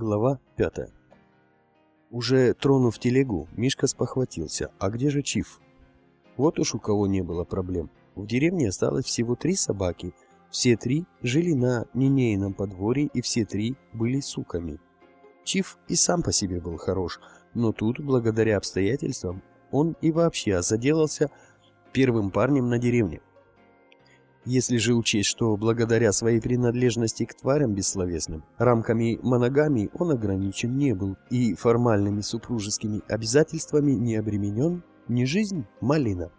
Глава пятая. Уже тронув телегу, Мишка спохватился. А где же Чиф? Вот уж у кого не было проблем. В деревне осталось всего три собаки. Все три жили на Нинейном подворье, и все три были суками. Чиф и сам по себе был хорош, но тут, благодаря обстоятельствам, он и вообще заделался первым парнем на деревне. Если же учесть, что благодаря своей принадлежности к тварям бессловесным, рамками моногамии он ограничен не был и формальными супружескими обязательствами не обременен, не жизнь – малина.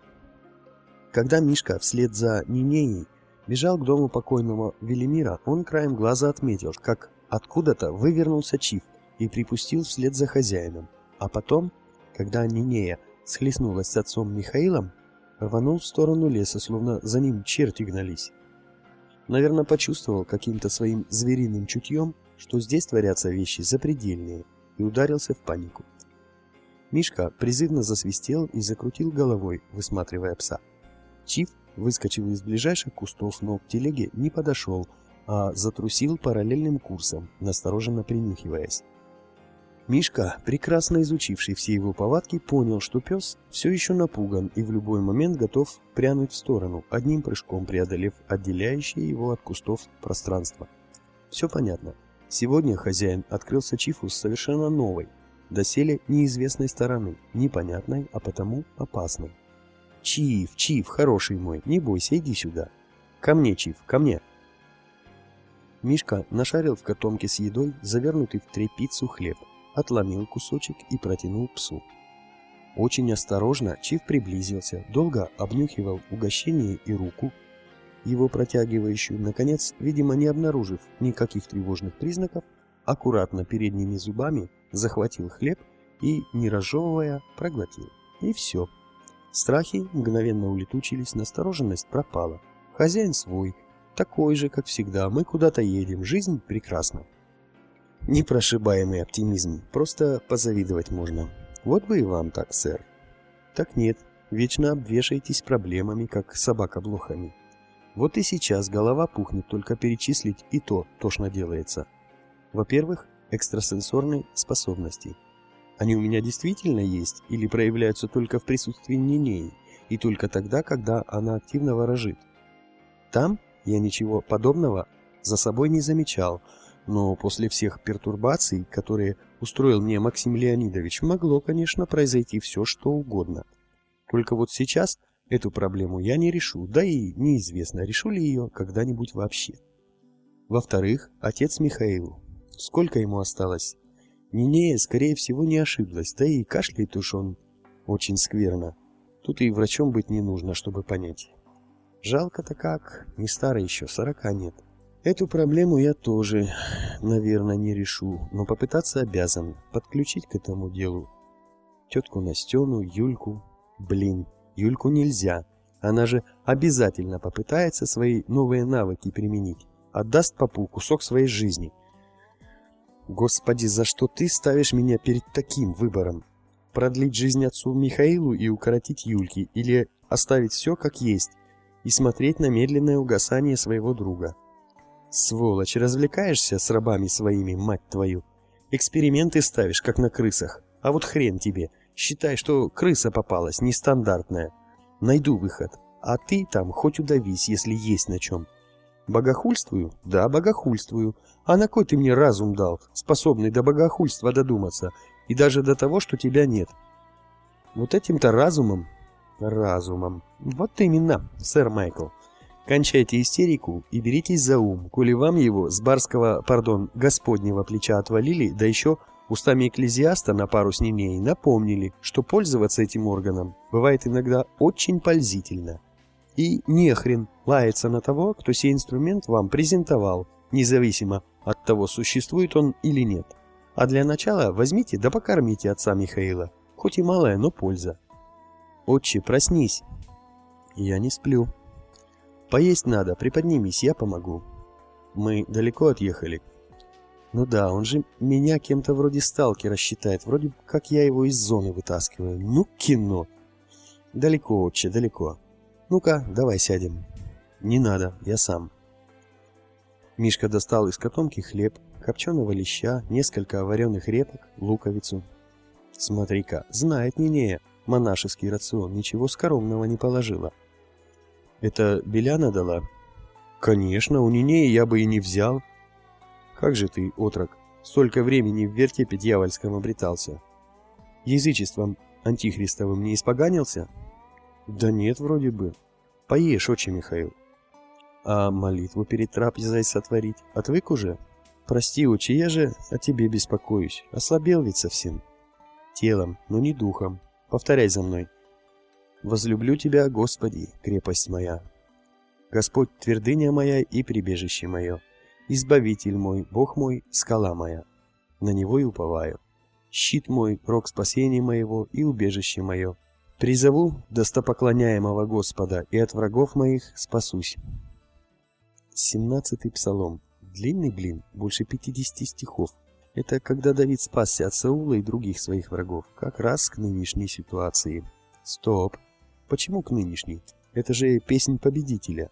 Когда Мишка вслед за Нинеей бежал к дому покойного Велимира, он краем глаза отметил, как откуда-то вывернулся Чиф и припустил вслед за хозяином. А потом, когда Нинея схлестнулась с отцом Михаилом, рванул в сторону леса, словно за ним черти гнались. Наверное, почувствовал каким-то своим звериным чутьем, что здесь творятся вещи запредельные, и ударился в панику. Мишка призывно засвистел и закрутил головой, высматривая пса. Чиф выскочил из ближайших кустов, но к телеге не подошел, а затрусил параллельным курсом, настороженно принюхиваясь. Мишка, прекрасно изучивший все его повадки, понял, что пес все еще напуган и в любой момент готов прянуть в сторону, одним прыжком преодолев отделяющее его от кустов пространство. Все понятно. Сегодня хозяин открылся Чифу с совершенно новой, доселе неизвестной стороны, непонятной, а потому опасной. «Чиф, Чиф, хороший мой, не бойся, иди сюда. Ко мне, Чиф, ко мне!» Мишка нашарил в котомке с едой, завернутый в тряпицу хлеб отломил кусочек и протянул псу. Очень осторожно Чиф приблизился, долго обнюхивал угощение и руку, его протягивающую, наконец, видимо, не обнаружив никаких тревожных признаков, аккуратно передними зубами захватил хлеб и, не разжевывая, проглотил. И все. Страхи мгновенно улетучились, настороженность пропала. Хозяин свой, такой же, как всегда, мы куда-то едем, жизнь прекрасна. Непрошибаемый оптимизм, просто позавидовать можно. Вот бы и вам так, сэр. Так нет, вечно обвешаетесь проблемами, как собака блохами. Вот и сейчас голова пухнет, только перечислить и то тошно делается. Во-первых, экстрасенсорные способности. Они у меня действительно есть или проявляются только в присутствии Нинеи, и только тогда, когда она активно ворожит. Там я ничего подобного за собой не замечал, но после всех пертурбаций, которые устроил мне Максим Леонидович, могло, конечно, произойти все, что угодно. Только вот сейчас эту проблему я не решу, да и неизвестно, решу ли ее когда-нибудь вообще. Во-вторых, отец Михаил. Сколько ему осталось? Нинея, скорее всего, не ошиблась, да и кашляет уж он очень скверно. Тут и врачом быть не нужно, чтобы понять. Жалко-то как, не старый еще, сорока нет. — Эту проблему я тоже, наверное, не решу, но попытаться обязан подключить к этому делу тетку Настену, Юльку. Блин, Юльку нельзя. Она же обязательно попытается свои новые навыки применить. Отдаст папу кусок своей жизни. Господи, за что ты ставишь меня перед таким выбором? Продлить жизнь отцу Михаилу и укоротить Юльке, или оставить все как есть и смотреть на медленное угасание своего друга? Сволочь, развлекаешься с рабами своими, мать твою. Эксперименты ставишь, как на крысах. А вот хрен тебе. Считай, что крыса попалась, нестандартная. Найду выход. А ты там хоть удавись, если есть на чем. Богохульствую? Да, богохульствую. А на кой ты мне разум дал, способный до богохульства додуматься, и даже до того, что тебя нет? Вот этим-то разумом... Разумом. Вот именно, сэр Майкл. Кончайте истерику и беритесь за ум, коли вам его с барского, пардон, господнего плеча отвалили, да еще устами экклезиаста на пару с ней напомнили, что пользоваться этим органом бывает иногда очень пользительно. И нехрен лаяться на того, кто сей инструмент вам презентовал, независимо от того, существует он или нет. А для начала возьмите да покормите отца Михаила, хоть и малая, но польза. Отче, проснись. Я не сплю. Поесть надо, приподнимись, я помогу. Мы далеко отъехали? Ну да, он же меня кем-то вроде сталкера считает, вроде как я его из зоны вытаскиваю. Ну, кино. Далеко, отче, далеко. Ну-ка, давай сядем. Не надо, я сам. Мишка достал из котомки хлеб, копченого леща, несколько вареных репок, луковицу. Смотри-ка, знает Нинея, монашеский рацион, ничего скоромного не положила. Это Беляна дала? Конечно, у Нинеи я бы и не взял. Как же ты, отрок, столько времени в вертепе дьявольском обретался? Язычеством антихристовым не испоганился? Да нет, вроде бы. Поешь, отче Михаил. А молитву перед трапезой сотворить отвык уже? Прости, отче, я же о тебе беспокоюсь. Ослабел ведь совсем. Телом, но не духом. Повторяй за мной. Возлюблю Тебя, Господи, крепость моя. Господь, твердыня моя и прибежище мое. Избавитель мой, Бог мой, скала моя. На Него и уповаю. Щит мой, рог спасения моего и убежище мое. Призову достопоклоняемого Господа, и от врагов моих спасусь. Семнадцатый псалом. Длинный блин, больше пятидесяти стихов. Это когда Давид спасся от Саула и других своих врагов, как раз к нынешней ситуации. Стоп. Почему к нынешней? Это же песнь победителя.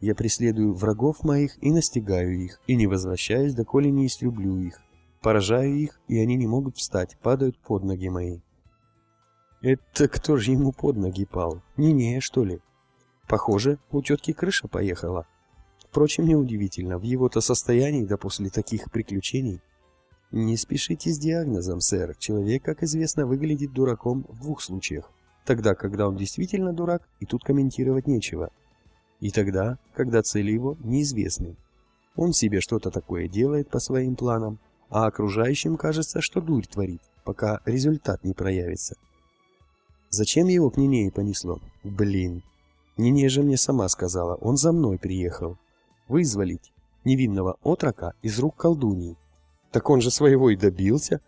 Я преследую врагов моих и настигаю их, и не возвращаюсь, доколе не истреблю их. Поражаю их, и они не могут встать, падают под ноги мои. Это кто же ему под ноги пал? Не-не, что ли? Похоже, у тетки крыша поехала. Впрочем, неудивительно, в его-то состоянии, да после таких приключений. Не спешите с диагнозом, сэр. Человек, как известно, выглядит дураком в двух случаях. Тогда, когда он действительно дурак, и тут комментировать нечего. И тогда, когда цели его неизвестны. Он себе что-то такое делает по своим планам, а окружающим кажется, что дурь творит, пока результат не проявится. Зачем его к Нинее понесло? Блин. Нинея же мне сама сказала, он за мной приехал. Вызволить невинного отрока из рук колдуньи. Так он же своего и добился.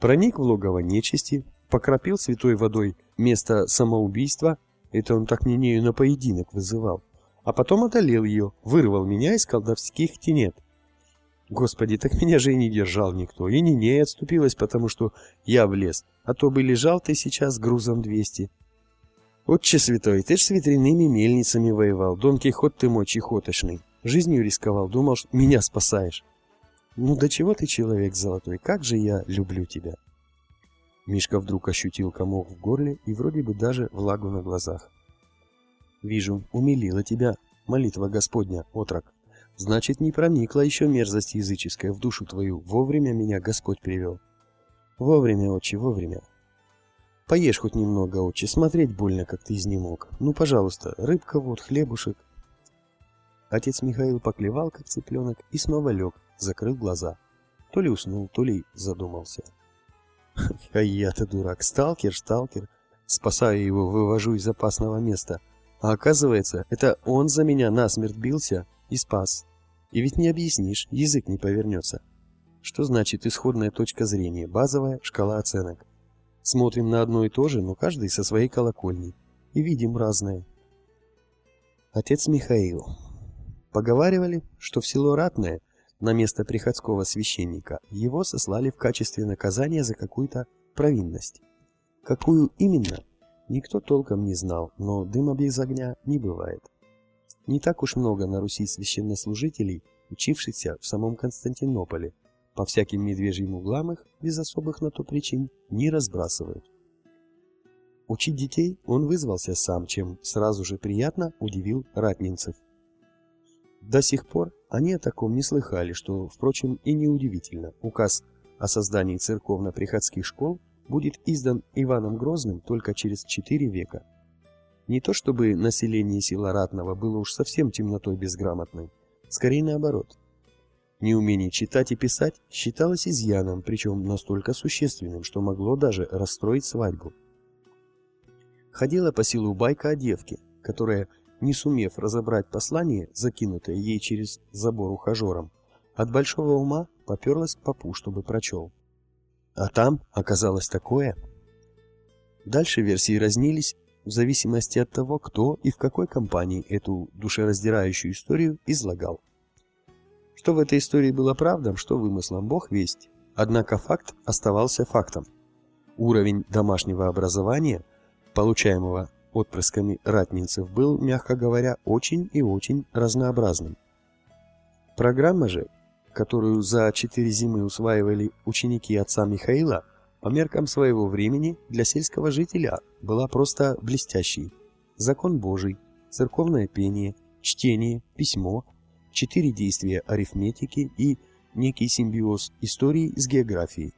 Проник в логово нечисти, покропил святой водой место самоубийства, это он так Нинею на поединок вызывал, а потом одолел ее, вырвал меня из колдовских тенет. Господи, так меня же и не держал никто, и Нинея отступилась, потому что я влез, а то бы лежал ты сейчас грузом двести. Отче святой, ты ж с ветряными мельницами воевал, Дон Кихот ты мой чехотошный, жизнью рисковал, думал, что меня спасаешь. Ну до чего ты человек золотой, как же я люблю тебя. Мишка вдруг ощутил комок в горле и вроде бы даже влагу на глазах. «Вижу, умилила тебя молитва Господня, отрок. Значит, не проникла еще мерзость языческая в душу твою. Вовремя меня Господь привел. Вовремя, отче, вовремя. Поешь хоть немного, отче, смотреть больно, как ты изнемог. Ну, пожалуйста, рыбка вот, хлебушек». Отец Михаил поклевал, как цыпленок, и снова лег, закрыл глаза. То ли уснул, то ли задумался. А я-то дурак. Сталкер, сталкер. Спасаю его, вывожу из опасного места. А оказывается, это он за меня насмерть бился и спас. И ведь не объяснишь, язык не повернется. Что значит исходная точка зрения, базовая шкала оценок? Смотрим на одно и то же, но каждый со своей колокольни. И видим разное. Отец Михаил. Поговаривали, что в село Ратное на место приходского священника, его сослали в качестве наказания за какую-то провинность. Какую именно, никто толком не знал, но дыма без огня не бывает. Не так уж много на Руси священнослужителей, учившихся в самом Константинополе, по всяким медвежьим углам их, без особых на то причин, не разбрасывают. Учить детей он вызвался сам, чем сразу же приятно удивил ратнинцев. До сих пор они о таком не слыхали, что, впрочем, и неудивительно. Указ о создании церковно-приходских школ будет издан Иваном Грозным только через четыре века. Не то чтобы население села Ратного было уж совсем темнотой безграмотной, скорее наоборот. Неумение читать и писать считалось изъяном, причем настолько существенным, что могло даже расстроить свадьбу. Ходила по селу байка о девке, которая не сумев разобрать послание, закинутое ей через забор ухажером, от большого ума поперлась к попу, чтобы прочел. А там оказалось такое. Дальше версии разнились в зависимости от того, кто и в какой компании эту душераздирающую историю излагал. Что в этой истории было правдом, что вымыслом, бог весть. Однако факт оставался фактом. Уровень домашнего образования, получаемого отпрысками ратнинцев был, мягко говоря, очень и очень разнообразным. Программа же, которую за четыре зимы усваивали ученики отца Михаила, по меркам своего времени для сельского жителя была просто блестящей. Закон Божий, церковное пение, чтение, письмо, четыре действия арифметики и некий симбиоз истории с географией.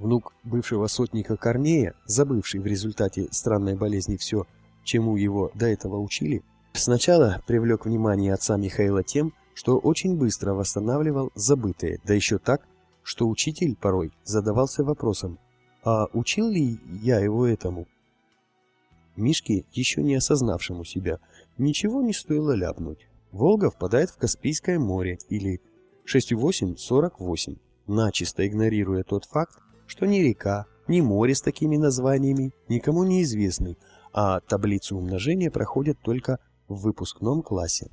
Внук бывшего сотника Корнея, забывший в результате странной болезни все, чему его до этого учили, сначала привлек внимание отца Михаила тем, что очень быстро восстанавливал забытое, да еще так, что учитель порой задавался вопросом, а учил ли я его этому? Мишке, еще не осознавшему себя, ничего не стоило ляпнуть. Волга впадает в Каспийское море или 6,848, начисто игнорируя тот факт, что ни река, ни море с такими названиями никому не известны, а таблицу умножения проходят только в выпускном классе.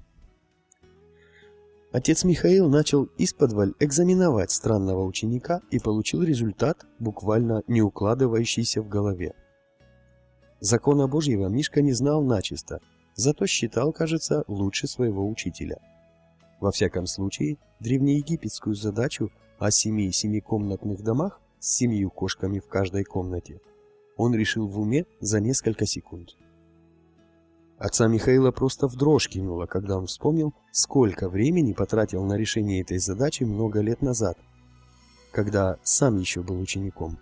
Отец Михаил начал исподволь экзаменовать странного ученика и получил результат, буквально не укладывающийся в голове. Закона Божьего Мишка не знал начисто, зато считал, кажется, лучше своего учителя. Во всяком случае, древнеегипетскую задачу о семи семикомнатных домах с семью кошками в каждой комнате он решил в уме за несколько секунд. Отца Михаила просто в дрожь кинуло, когда он вспомнил, сколько времени потратил на решение этой задачи много лет назад, когда сам еще был учеником.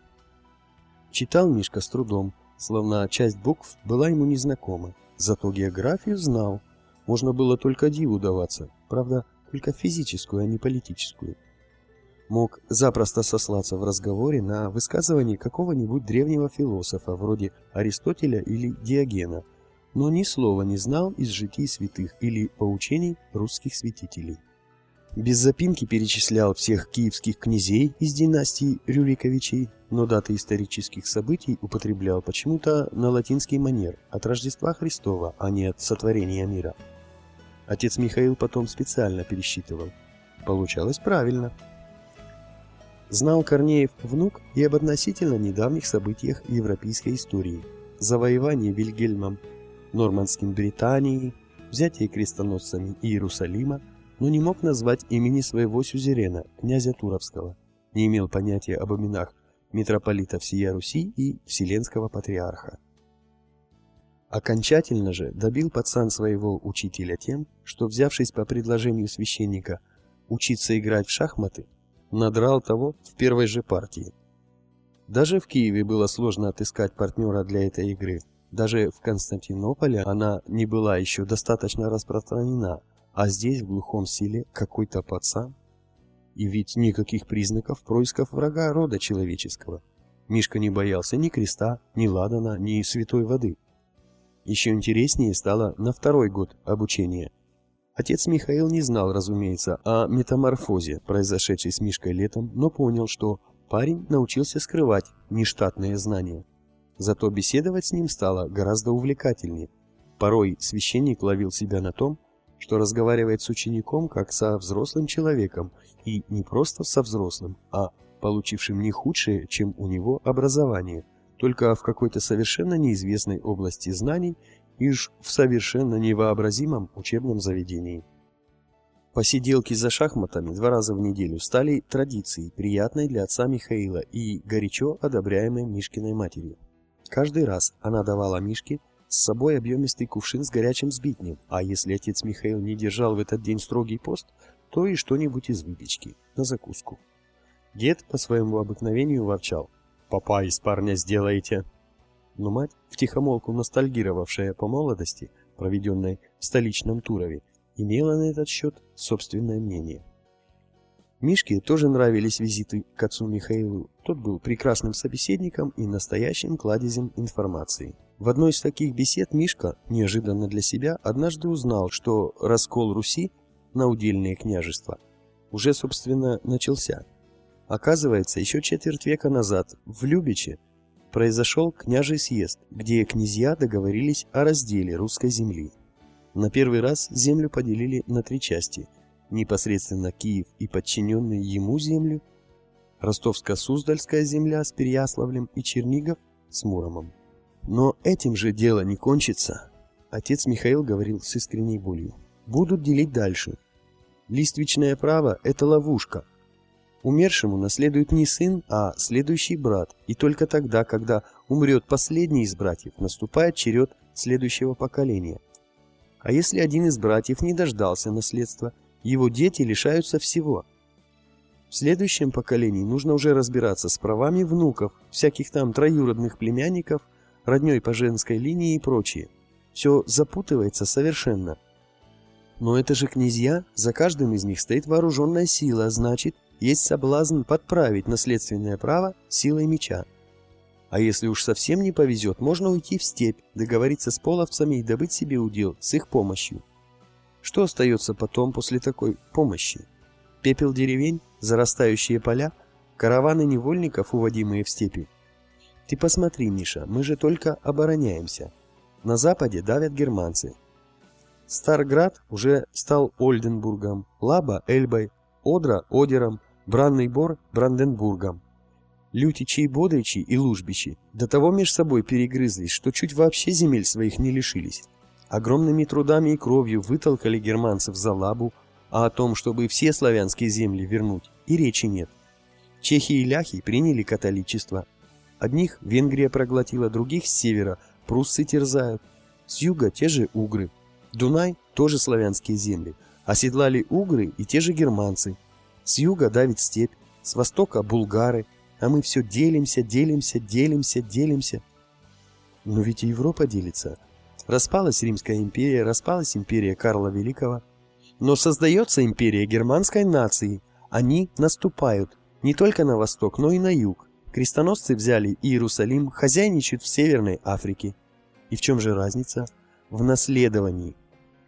Читал Мишка с трудом, словно часть букв была ему незнакома, зато географию знал. Можно было только диву даваться, правда, только физическую, а не политическую. Мог запросто сослаться в разговоре на высказывание какого-нибудь древнего философа, вроде Аристотеля или Диогена – но ни слова не знал из житий святых или поучений русских святителей. Без запинки перечислял всех киевских князей из династии Рюриковичей, но даты исторических событий употреблял почему-то на латинский манер, от Рождества Христова, а не от сотворения мира. Отец Михаил потом специально пересчитывал. Получалось правильно. Знал Корнеев внук и об относительно недавних событиях европейской истории. Завоевание Вильгельмом нормандским Британии, взятие крестоносцами Иерусалима, но не мог назвать имени своего сюзерена, князя Туровского, не имел понятия об именах митрополита всея Руси и Вселенского патриарха. Окончательно же добил пацан своего учителя тем, что, взявшись по предложению священника учиться играть в шахматы, надрал того в первой же партии. Даже в Киеве было сложно отыскать партнера для этой игры – даже в Константинополе она не была еще достаточно распространена, а здесь, в глухом селе, какой-то пацан. И ведь никаких признаков происков врага рода человеческого. Мишка не боялся ни креста, ни ладана, ни святой воды. Еще интереснее стало на второй год обучения. Отец Михаил не знал, разумеется, о метаморфозе, произошедшей с Мишкой летом, но понял, что парень научился скрывать нештатные знания. Зато беседовать с ним стало гораздо увлекательнее. Порой священник ловил себя на том, что разговаривает с учеником как со взрослым человеком, и не просто со взрослым, а получившим не худшее, чем у него образование, только в какой-то совершенно неизвестной области знаний и ж в совершенно невообразимом учебном заведении. Посиделки за шахматами два раза в неделю стали традицией, приятной для отца Михаила и горячо одобряемой Мишкиной матерью. Каждый раз она давала Мишке с собой объемистый кувшин с горячим сбитнем, а если отец Михаил не держал в этот день строгий пост, то и что-нибудь из выпечки, на закуску. Дед по своему обыкновению ворчал. «Папа из парня сделаете!» Но мать, втихомолку ностальгировавшая по молодости, проведенной в столичном Турове, имела на этот счет собственное мнение. Мишке тоже нравились визиты к отцу Михаилу. Тот был прекрасным собеседником и настоящим кладезем информации. В одной из таких бесед Мишка, неожиданно для себя, однажды узнал, что раскол Руси на удельные княжества уже, собственно, начался. Оказывается, еще четверть века назад в Любиче произошел княжий съезд, где князья договорились о разделе русской земли. На первый раз землю поделили на три части – непосредственно Киев и подчиненные ему земли, Ростовско-Суздальская земля с Переяславлем и Чернигов с Муромом. Но этим же дело не кончится. Отец Михаил говорил с искренней болью. Будут делить дальше. Листвичное право – это ловушка. Умершему наследует не сын, а следующий брат, и только тогда, когда умрет последний из братьев, наступает черед следующего поколения. А если один из братьев не дождался наследства, его дети лишаются всего. В следующем поколении нужно уже разбираться с правами внуков, всяких там троюродных племянников, родней по женской линии и прочее. Все запутывается совершенно. Но это же князья, за каждым из них стоит вооруженная сила, значит, есть соблазн подправить наследственное право силой меча. А если уж совсем не повезет, можно уйти в степь, договориться с половцами и добыть себе удел с их помощью. Что остается потом после такой помощи? Пепел деревень, зарастающие поля, караваны невольников, уводимые в степи. Ты посмотри, Миша, мы же только обороняемся. На западе давят германцы. Старград уже стал Ольденбургом, Лаба – Эльбой, Одра – Одером, Бранный Бор – Бранденбургом. Лютичи и Бодричи и Лужбичи до того меж собой перегрызлись, что чуть вообще земель своих не лишились. Огромными трудами и кровью вытолкали германцев за Лабу, а о том, чтобы все славянские земли вернуть, и речи нет. Чехи и ляхи приняли католичество. Одних Венгрия проглотила, других с севера пруссы терзают. С юга те же угры. Дунай – тоже славянские земли. Оседлали угры и те же германцы. С юга давит степь, с востока – булгары, а мы все делимся, делимся, делимся, делимся. Но ведь и Европа делится. Распалась Римская империя, распалась империя Карла Великого. Но создается империя германской нации. Они наступают не только на восток, но и на юг. Крестоносцы взяли Иерусалим, хозяйничают в Северной Африке. И в чем же разница? В наследовании.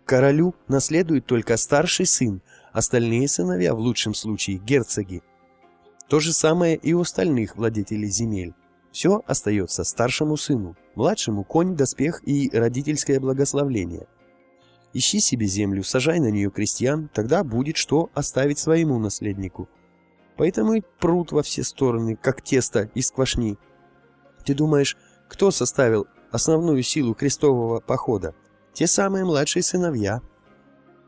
Королю наследует только старший сын, остальные сыновья, в лучшем случае герцоги, то же самое и у остальных владетелей земель. Все остается старшему сыну, младшему конь, доспех и родительское благословление. Ищи себе землю, сажай на нее крестьян, тогда будет что оставить своему наследнику. Поэтому и прут во все стороны, как тесто из квашни. Ты думаешь, кто составил основную силу крестового похода? Те самые младшие сыновья.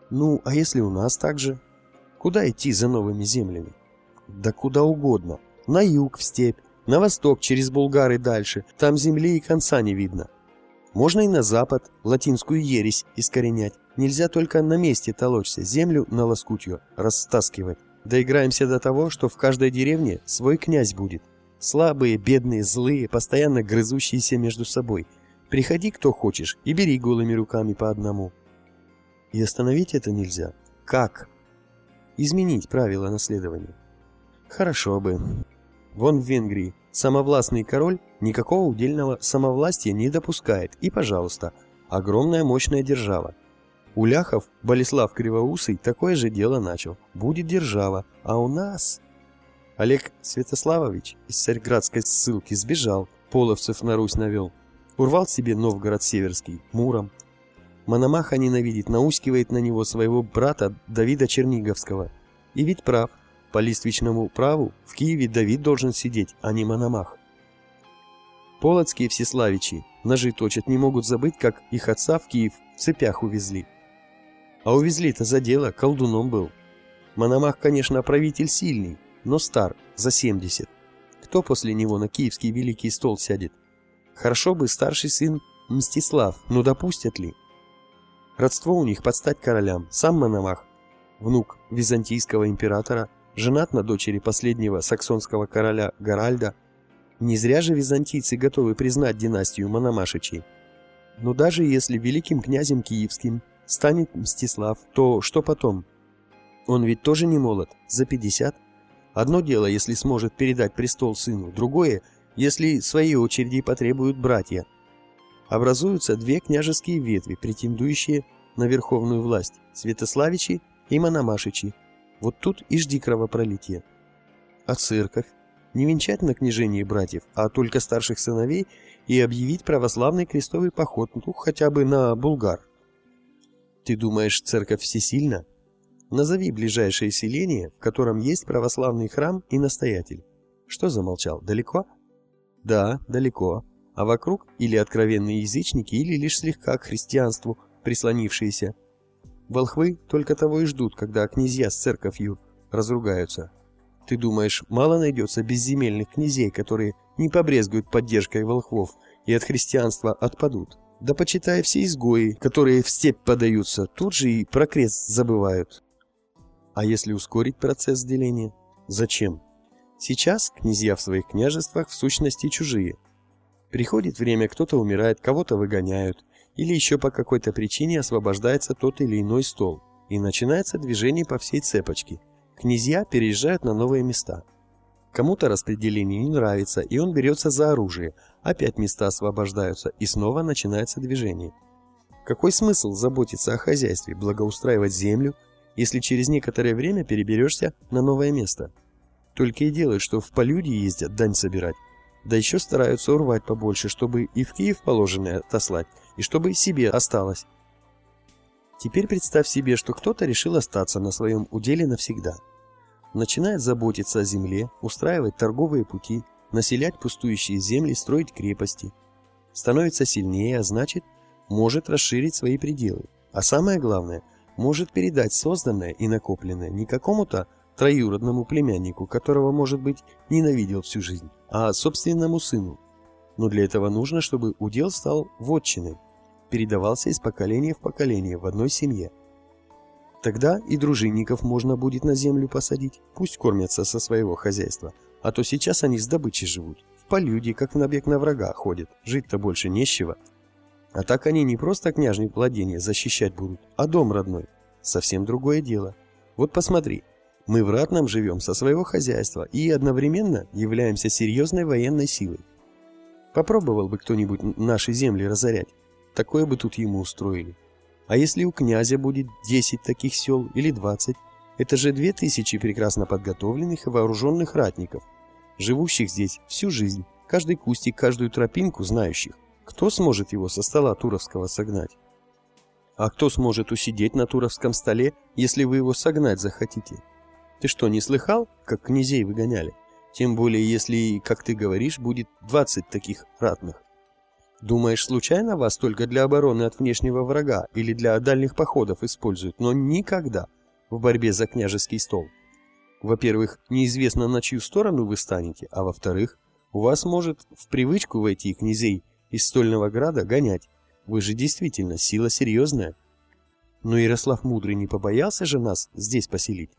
Ну, а если у нас так же? Куда идти за новыми землями? Да куда угодно. На юг, в степь, на восток, через Булгары дальше. Там земли и конца не видно. Можно и на запад, латинскую ересь искоренять. Нельзя только на месте толочься, землю на лоскутью растаскивать. Доиграемся до того, что в каждой деревне свой князь будет. Слабые, бедные, злые, постоянно грызущиеся между собой. Приходи, кто хочешь, и бери голыми руками по одному. И остановить это нельзя. Как? Изменить правила наследования. Хорошо бы. Вон в Венгрии самовластный король никакого удельного самовластия не допускает. И, пожалуйста, огромная мощная держава. У ляхов Болеслав Кривоусый такое же дело начал. Будет держава. А у нас... Олег Святославович из царьградской ссылки сбежал, половцев на Русь навел. Урвал себе Новгород Северский, Муром. Мономаха ненавидит, наускивает на него своего брата Давида Черниговского. И ведь прав. По листвичному праву в Киеве Давид должен сидеть, а не Мономах. Полоцкие всеславичи ножи точат, не могут забыть, как их отца в Киев в цепях увезли. А увезли-то за дело, колдуном был. Мономах, конечно, правитель сильный, но стар, за 70. Кто после него на киевский великий стол сядет? Хорошо бы старший сын Мстислав, но допустят ли? Родство у них под стать королям, сам Мономах, внук византийского императора, женат на дочери последнего саксонского короля Гаральда. Не зря же византийцы готовы признать династию Мономашичей. Но даже если великим князем киевским станет Мстислав, то что потом? Он ведь тоже не молод, за 50. Одно дело, если сможет передать престол сыну, другое, если своей очереди потребуют братья. Образуются две княжеские ветви, претендующие на верховную власть – Святославичи и Мономашичи – вот тут и жди кровопролития. А церковь? Не венчать на княжении братьев, а только старших сыновей и объявить православный крестовый поход, ну, хотя бы на Булгар. Ты думаешь, церковь всесильна? Назови ближайшее селение, в котором есть православный храм и настоятель. Что замолчал? Далеко? Да, далеко. А вокруг или откровенные язычники, или лишь слегка к христианству прислонившиеся. Волхвы только того и ждут, когда князья с церковью разругаются. Ты думаешь, мало найдется безземельных князей, которые не побрезгуют поддержкой волхвов и от христианства отпадут? Да почитай все изгои, которые в степь подаются, тут же и про крест забывают. А если ускорить процесс деления? Зачем? Сейчас князья в своих княжествах в сущности чужие. Приходит время, кто-то умирает, кого-то выгоняют, или еще по какой-то причине освобождается тот или иной стол, и начинается движение по всей цепочке. Князья переезжают на новые места. Кому-то распределение не нравится, и он берется за оружие, опять места освобождаются, и снова начинается движение. Какой смысл заботиться о хозяйстве, благоустраивать землю, если через некоторое время переберешься на новое место? Только и делают, что в полюдии ездят дань собирать, да еще стараются урвать побольше, чтобы и в Киев положенное отослать, и чтобы себе осталось. Теперь представь себе, что кто-то решил остаться на своем уделе навсегда. Начинает заботиться о земле, устраивать торговые пути, населять пустующие земли, строить крепости. Становится сильнее, а значит, может расширить свои пределы. А самое главное, может передать созданное и накопленное не какому-то троюродному племяннику, которого, может быть, ненавидел всю жизнь, а собственному сыну. Но для этого нужно, чтобы удел стал вотчиной, передавался из поколения в поколение в одной семье. Тогда и дружинников можно будет на землю посадить, пусть кормятся со своего хозяйства, а то сейчас они с добычей живут. В полюде, как в набег на врага, ходят, жить-то больше нечего. А так они не просто княжные владения защищать будут, а дом родной. Совсем другое дело. Вот посмотри, мы в ратном живем со своего хозяйства и одновременно являемся серьезной военной силой. Попробовал бы кто-нибудь наши земли разорять, такое бы тут ему устроили. А если у князя будет 10 таких сел или 20, это же 2000 прекрасно подготовленных и вооруженных ратников, живущих здесь всю жизнь, каждый кустик, каждую тропинку знающих. Кто сможет его со стола Туровского согнать? А кто сможет усидеть на Туровском столе, если вы его согнать захотите? Ты что, не слыхал, как князей выгоняли? Тем более, если, как ты говоришь, будет 20 таких ратных. Думаешь, случайно вас только для обороны от внешнего врага или для дальних походов используют, но никогда в борьбе за княжеский стол? Во-первых, неизвестно, на чью сторону вы станете, а во-вторых, у вас может в привычку войти князей из Стольного Града гонять. Вы же действительно сила серьезная. Но Ярослав Мудрый не побоялся же нас здесь поселить?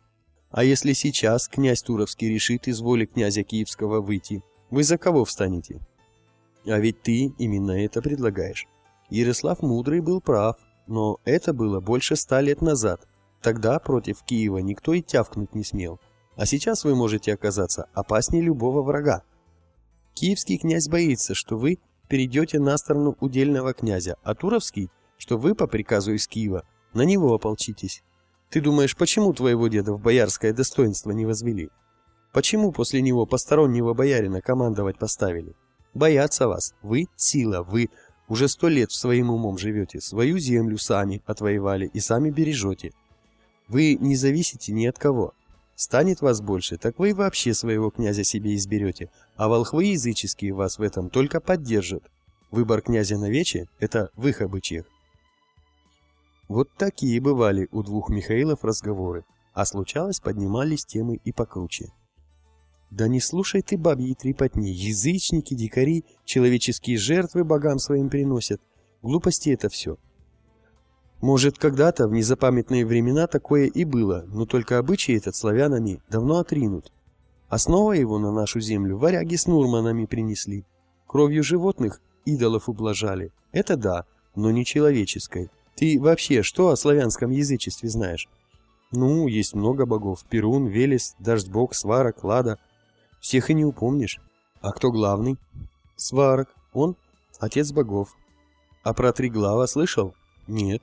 А если сейчас князь Туровский решит из воли князя Киевского выйти, вы за кого встанете? А ведь ты именно это предлагаешь. Ярослав Мудрый был прав, но это было больше ста лет назад. Тогда против Киева никто и тявкнуть не смел. А сейчас вы можете оказаться опаснее любого врага. Киевский князь боится, что вы перейдете на сторону удельного князя, а Туровский, что вы по приказу из Киева на него ополчитесь. Ты думаешь, почему твоего деда в боярское достоинство не возвели? Почему после него постороннего боярина командовать поставили? Боятся вас. Вы – сила, вы уже сто лет своим умом живете, свою землю сами отвоевали и сами бережете. Вы не зависите ни от кого. Станет вас больше, так вы вообще своего князя себе изберете, а волхвы языческие вас в этом только поддержат. Выбор князя на вече – это в их обычаях. Вот такие бывали у двух Михаилов разговоры, а случалось поднимались темы и покруче. Да не слушай ты бабьи трепотни, язычники, дикари, человеческие жертвы богам своим приносят. Глупости это все. Может, когда-то, в незапамятные времена, такое и было, но только обычай этот славянами давно отринут. Основа его на нашу землю варяги с нурманами принесли. Кровью животных идолов ублажали. Это да, но не человеческой. Ты вообще что о славянском язычестве знаешь? Ну, есть много богов. Перун, Велес, Дождьбог, Сварог, Лада. Всех и не упомнишь. А кто главный? Сварог. Он отец богов. А про три глава слышал? Нет.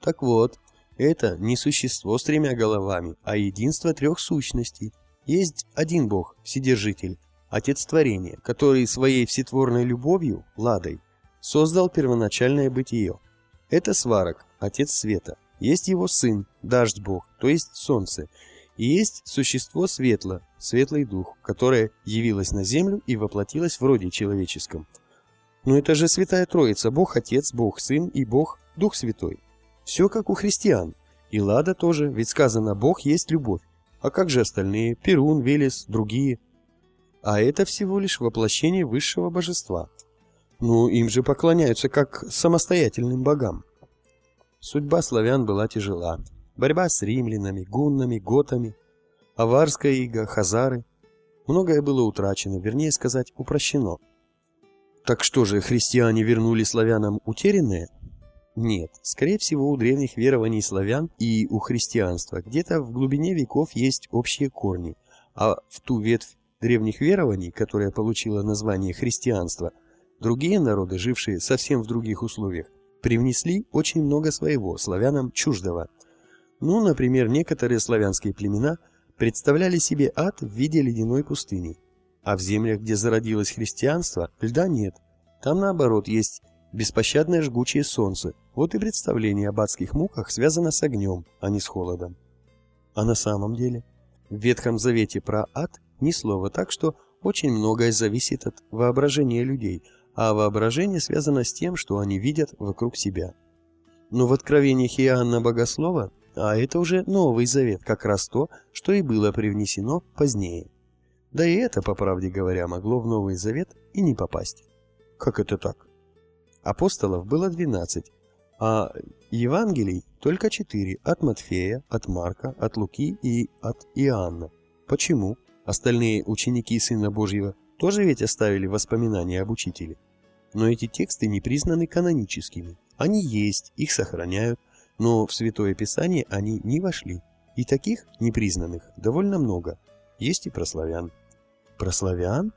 Так вот, это не существо с тремя головами, а единство трех сущностей. Есть один бог, Вседержитель, Отец Творения, который своей всетворной любовью, Ладой, создал первоначальное бытие – это Сварог, отец света. Есть его сын, дождь бог, то есть солнце. И есть существо светло, светлый дух, которое явилось на землю и воплотилось в роде человеческом. Но это же Святая Троица, Бог Отец, Бог Сын и Бог Дух Святой. Все как у христиан. И Лада тоже, ведь сказано «Бог есть любовь». А как же остальные? Перун, Велес, другие. А это всего лишь воплощение высшего божества. Ну, им же поклоняются как самостоятельным богам. Судьба славян была тяжела. Борьба с римлянами, гуннами, готами, аварская ига, хазары. Многое было утрачено, вернее сказать, упрощено. Так что же, христиане вернули славянам утерянное? Нет, скорее всего, у древних верований славян и у христианства где-то в глубине веков есть общие корни, а в ту ветвь древних верований, которая получила название христианства, другие народы, жившие совсем в других условиях, привнесли очень много своего, славянам чуждого. Ну, например, некоторые славянские племена представляли себе ад в виде ледяной пустыни, а в землях, где зародилось христианство, льда нет. Там, наоборот, есть беспощадное жгучее солнце. Вот и представление об адских муках связано с огнем, а не с холодом. А на самом деле? В Ветхом Завете про ад ни слова, так что очень многое зависит от воображения людей, а воображение связано с тем, что они видят вокруг себя. Но в откровениях Иоанна Богослова, а это уже Новый Завет, как раз то, что и было привнесено позднее. Да и это, по правде говоря, могло в Новый Завет и не попасть. Как это так? Апостолов было 12, а Евангелий только 4 от Матфея, от Марка, от Луки и от Иоанна. Почему? Остальные ученики Сына Божьего тоже ведь оставили воспоминания об учителе. Но эти тексты не признаны каноническими. Они есть, их сохраняют, но в Святое Писание они не вошли. И таких непризнанных довольно много. Есть и про славян. Про славян?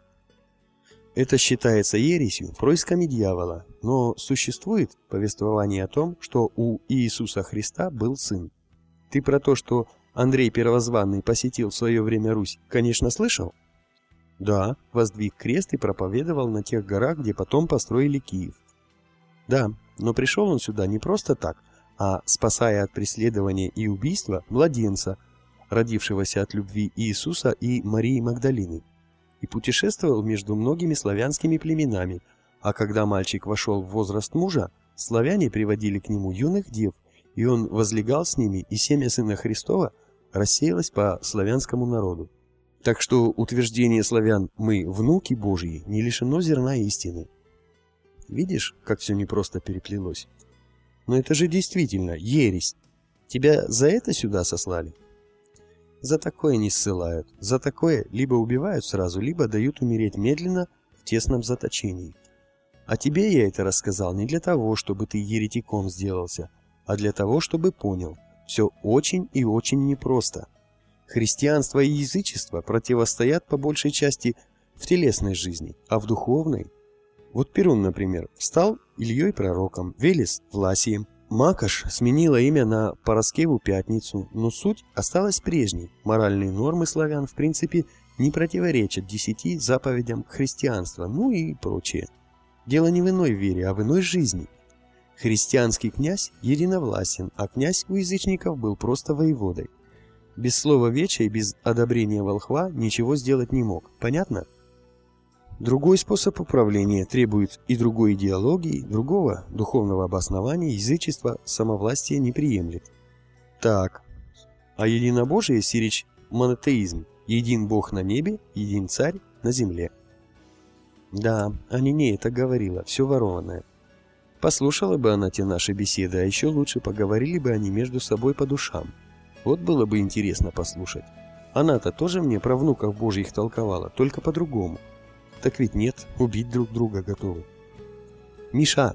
Это считается ересью, происками дьявола, но существует повествование о том, что у Иисуса Христа был сын. Ты про то, что Андрей Первозванный посетил в свое время Русь, конечно, слышал? Да, воздвиг крест и проповедовал на тех горах, где потом построили Киев. Да, но пришел он сюда не просто так, а спасая от преследования и убийства младенца, родившегося от любви Иисуса и Марии Магдалины и путешествовал между многими славянскими племенами, а когда мальчик вошел в возраст мужа, славяне приводили к нему юных дев, и он возлегал с ними, и семя Сына Христова рассеялось по славянскому народу. Так что утверждение славян «мы внуки Божьи» не лишено зерна истины. Видишь, как все непросто переплелось? Но это же действительно ересь. Тебя за это сюда сослали? За такое не ссылают. За такое либо убивают сразу, либо дают умереть медленно в тесном заточении. А тебе я это рассказал не для того, чтобы ты еретиком сделался, а для того, чтобы понял. Все очень и очень непросто. Христианство и язычество противостоят по большей части в телесной жизни, а в духовной... Вот Перун, например, стал Ильей пророком, Велес – Власием, Макаш сменила имя на Пороскеву Пятницу, но суть осталась прежней. Моральные нормы славян в принципе не противоречат десяти заповедям христианства, ну и прочее. Дело не в иной вере, а в иной жизни. Христианский князь единовластен, а князь у язычников был просто воеводой. Без слова веча и без одобрения волхва ничего сделать не мог. Понятно? Другой способ управления требует и другой идеологии, другого духовного обоснования, язычество самовластие не приемлет. Так, а единобожие сирич монотеизм, един Бог на небе, един царь на земле. Да, они не это говорила, все ворованное. Послушала бы она те наши беседы, а еще лучше поговорили бы они между собой по душам. Вот было бы интересно послушать. Она-то тоже мне про внуков божьих толковала, только по-другому. Так ведь нет, убить друг друга готовы. «Миша!»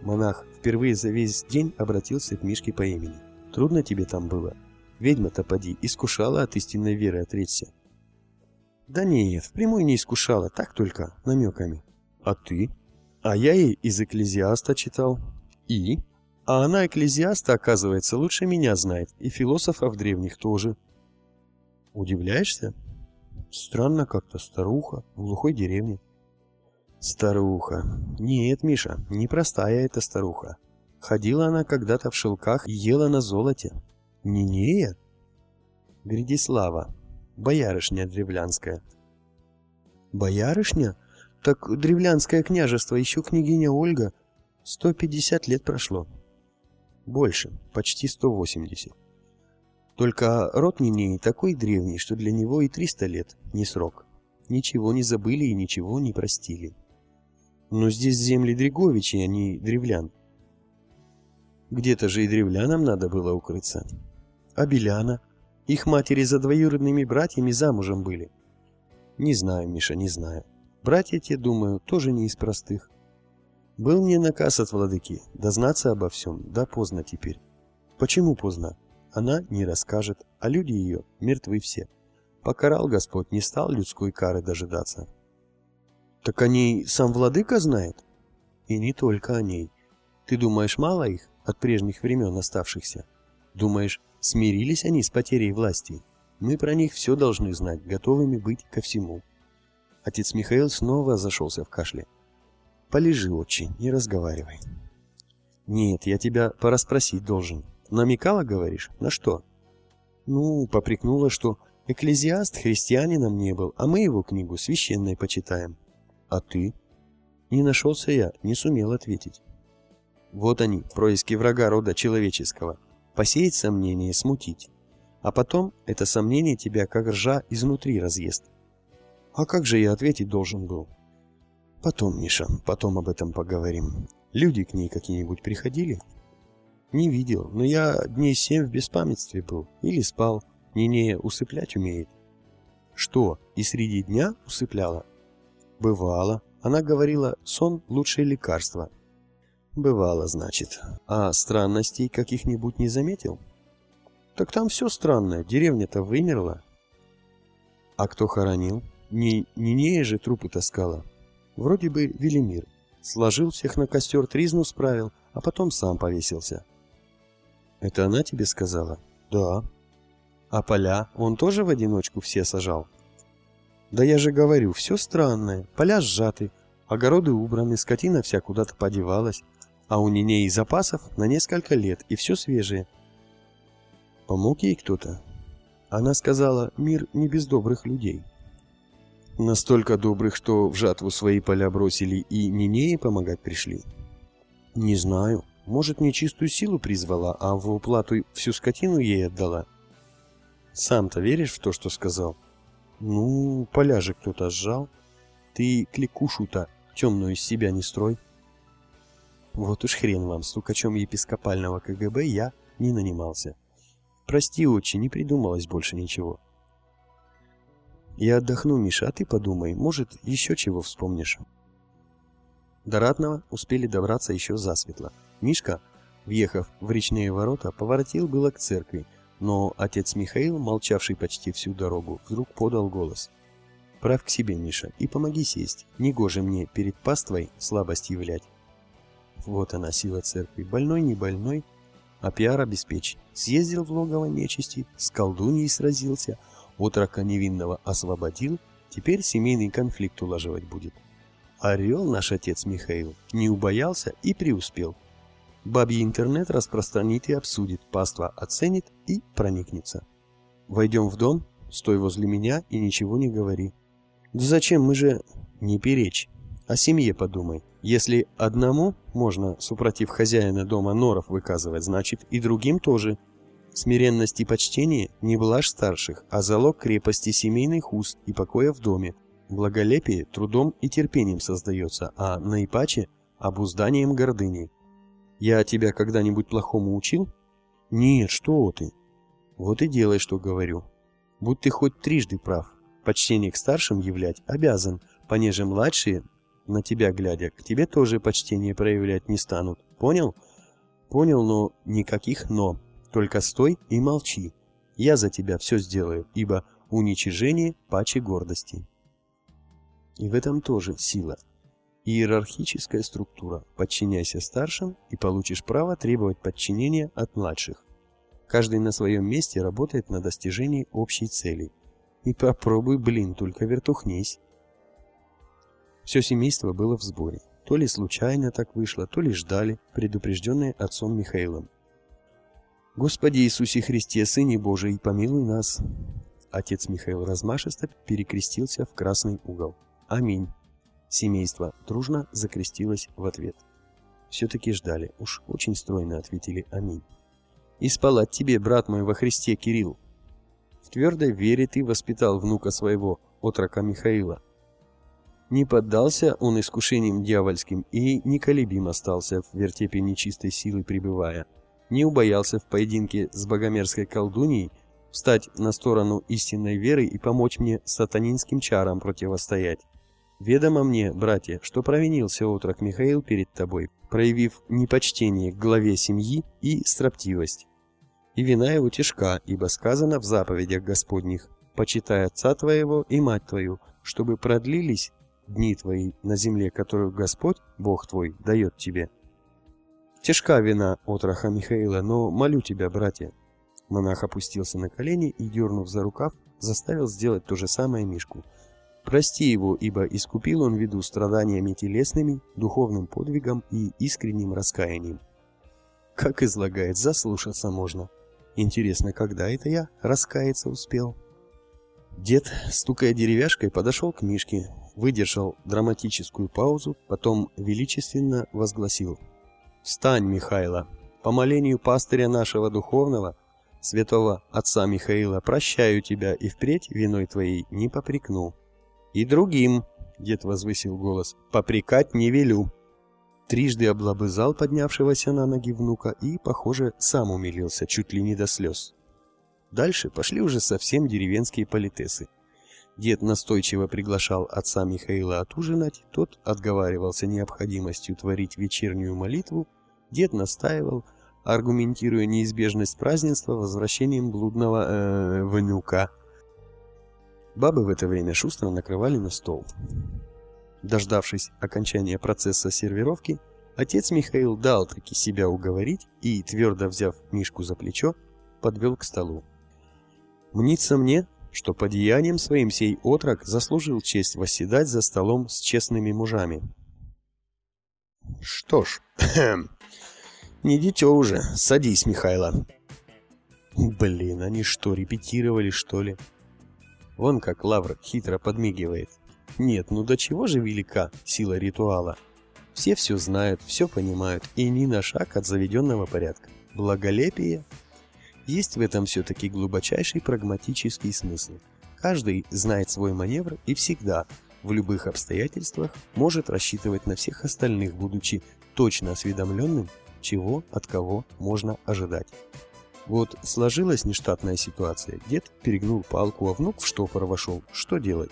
Монах впервые за весь день обратился к Мишке по имени. «Трудно тебе там было? Ведьма-то поди, искушала от истинной веры отречься». «Да нет, впрямую не искушала, так только, намеками». «А ты?» «А я ей из Экклезиаста читал». «И?» «А она Экклезиаста, оказывается, лучше меня знает, и философов древних тоже». «Удивляешься?» Странно как-то, старуха, в глухой деревне. Старуха. Нет, Миша, непростая эта старуха. Ходила она когда-то в шелках и ела на золоте. Нинея? Гридислава. Боярышня древлянская. Боярышня? Так древлянское княжество, еще княгиня Ольга. 150 лет прошло. Больше, почти 180. Только род Нинеи такой древний, что для него и триста лет не срок. Ничего не забыли и ничего не простили. Но здесь земли Дреговичи, а не древлян. Где-то же и древлянам надо было укрыться. А Беляна? Их матери за двоюродными братьями замужем были. Не знаю, Миша, не знаю. Братья те, думаю, тоже не из простых. Был мне наказ от владыки дознаться обо всем, да поздно теперь. Почему поздно? Она не расскажет, а люди ее мертвы все. Покарал Господь, не стал людской кары дожидаться. Так о ней сам владыка знает? И не только о ней. Ты думаешь, мало их от прежних времен оставшихся? Думаешь, смирились они с потерей власти? Мы про них все должны знать, готовыми быть ко всему. Отец Михаил снова зашелся в кашле. Полежи, отче, не разговаривай. Нет, я тебя порасспросить должен. Намекала, говоришь? На что? Ну, попрекнула, что экклезиаст христианином не был, а мы его книгу священной почитаем. А ты? Не нашелся я, не сумел ответить. Вот они, происки врага рода человеческого. Посеять сомнение, смутить. А потом это сомнение тебя как ржа изнутри разъест. А как же я ответить должен был? Потом, Миша, потом об этом поговорим. Люди к ней какие-нибудь приходили? Не видел, но я дней семь в беспамятстве был. Или спал. Нинея усыплять умеет. Что, и среди дня усыпляла? Бывало. Она говорила, сон – лучшее лекарство. Бывало, значит. А странностей каких-нибудь не заметил? Так там все странное, деревня-то вымерла. А кто хоронил? Не Нинея же трупы таскала. Вроде бы Велимир. Сложил всех на костер, тризну справил, а потом сам повесился. Это она тебе сказала? Да. А поля он тоже в одиночку все сажал? Да я же говорю, все странное. Поля сжаты, огороды убраны, скотина вся куда-то подевалась, а у Нинеи запасов на несколько лет, и все свежее. Помог ей кто-то? Она сказала, мир не без добрых людей. Настолько добрых, что в жатву свои поля бросили и Нинеи помогать пришли? Не знаю. Может, не чистую силу призвала, а в уплату всю скотину ей отдала? Сам-то веришь в то, что сказал? Ну, поля же кто-то сжал. Ты кликушу-то темную из себя не строй. Вот уж хрен вам, стукачом епископального КГБ я не нанимался. Прости, отче, не придумалось больше ничего. Я отдохну, Миша, а ты подумай, может, еще чего вспомнишь. До Ратного успели добраться еще засветло. Мишка, въехав в речные ворота, поворотил было к церкви, но отец Михаил, молчавший почти всю дорогу, вдруг подал голос. «Прав к себе, Миша, и помоги сесть. Негоже мне перед паствой слабость являть». Вот она, сила церкви. Больной, не больной, а пиар обеспечен. Съездил в логово нечисти, с колдуньей сразился, Отрока невинного освободил, теперь семейный конфликт улаживать будет. Орел наш отец Михаил не убоялся и преуспел. Бабий интернет распространит и обсудит, паства оценит и проникнется. Войдем в дом, стой возле меня и ничего не говори. Да зачем, мы же... Не перечь. О семье подумай. Если одному можно, супротив хозяина дома, норов выказывать, значит и другим тоже. Смиренность и почтение – не блажь старших, а залог крепости семейных уз и покоя в доме. Благолепие трудом и терпением создается, а наипаче – обузданием гордыни. Я тебя когда-нибудь плохому учил? Нет, что ты. Вот и делай, что говорю. Будь ты хоть трижды прав. Почтение к старшим являть обязан, понеже младшие, на тебя глядя, к тебе тоже почтение проявлять не станут. Понял? Понял, но никаких «но». Только стой и молчи. Я за тебя все сделаю, ибо уничижение паче гордости. И в этом тоже сила. Иерархическая структура. Подчиняйся старшим и получишь право требовать подчинения от младших. Каждый на своем месте работает на достижении общей цели. И попробуй, блин, только вертухнись. Все семейство было в сборе. То ли случайно так вышло, то ли ждали, предупрежденные отцом Михаилом. Господи Иисусе Христе, Сыне Божий, помилуй нас. Отец Михаил размашисто перекрестился в красный угол. Аминь. Семейство дружно закрестилось в ответ. Все-таки ждали, уж очень стройно ответили «Аминь». И спалать тебе, брат мой, во Христе Кирилл. В твердой вере ты воспитал внука своего, отрока Михаила. Не поддался он искушениям дьявольским и неколебим остался в вертепе нечистой силы пребывая. Не убоялся в поединке с богомерзкой колдуньей встать на сторону истинной веры и помочь мне сатанинским чарам противостоять. Ведомо мне, братья, что провинился отрок Михаил перед тобой, проявив непочтение к главе семьи и строптивость. И вина его тяжка, ибо сказано в заповедях Господних, «Почитай отца твоего и мать твою, чтобы продлились дни твои на земле, которую Господь, Бог твой, дает тебе». Тяжка вина отроха Михаила, но молю тебя, братья. Монах опустился на колени и, дернув за рукав, заставил сделать то же самое Мишку – Прости его, ибо искупил он виду страданиями телесными, духовным подвигом и искренним раскаянием. Как излагает, заслушаться можно. Интересно, когда это я раскаяться успел? Дед, стукая деревяшкой, подошел к Мишке, выдержал драматическую паузу, потом величественно возгласил. «Встань, Михайло! По молению пастыря нашего духовного, святого отца Михаила, прощаю тебя и впредь виной твоей не попрекну. «И другим», — дед возвысил голос, — «попрекать не велю». Трижды облобызал поднявшегося на ноги внука и, похоже, сам умилился чуть ли не до слез. Дальше пошли уже совсем деревенские политесы. Дед настойчиво приглашал отца Михаила отужинать, тот отговаривался необходимостью творить вечернюю молитву, дед настаивал, аргументируя неизбежность празднества возвращением блудного э, внука – Бабы в это время шустро накрывали на стол. Дождавшись окончания процесса сервировки, отец Михаил дал таки себя уговорить и, твердо взяв Мишку за плечо, подвел к столу. «Мнится мне, что по деяниям своим сей отрок заслужил честь восседать за столом с честными мужами». «Что ж, не дитё уже, садись, Михайло». «Блин, они что, репетировали, что ли?» Вон как Лавр хитро подмигивает. Нет, ну до чего же велика сила ритуала? Все все знают, все понимают, и ни на шаг от заведенного порядка. Благолепие? Есть в этом все-таки глубочайший прагматический смысл. Каждый знает свой маневр и всегда, в любых обстоятельствах, может рассчитывать на всех остальных, будучи точно осведомленным, чего от кого можно ожидать. Вот сложилась нештатная ситуация. Дед перегнул палку, а внук в штопор вошел. Что делать?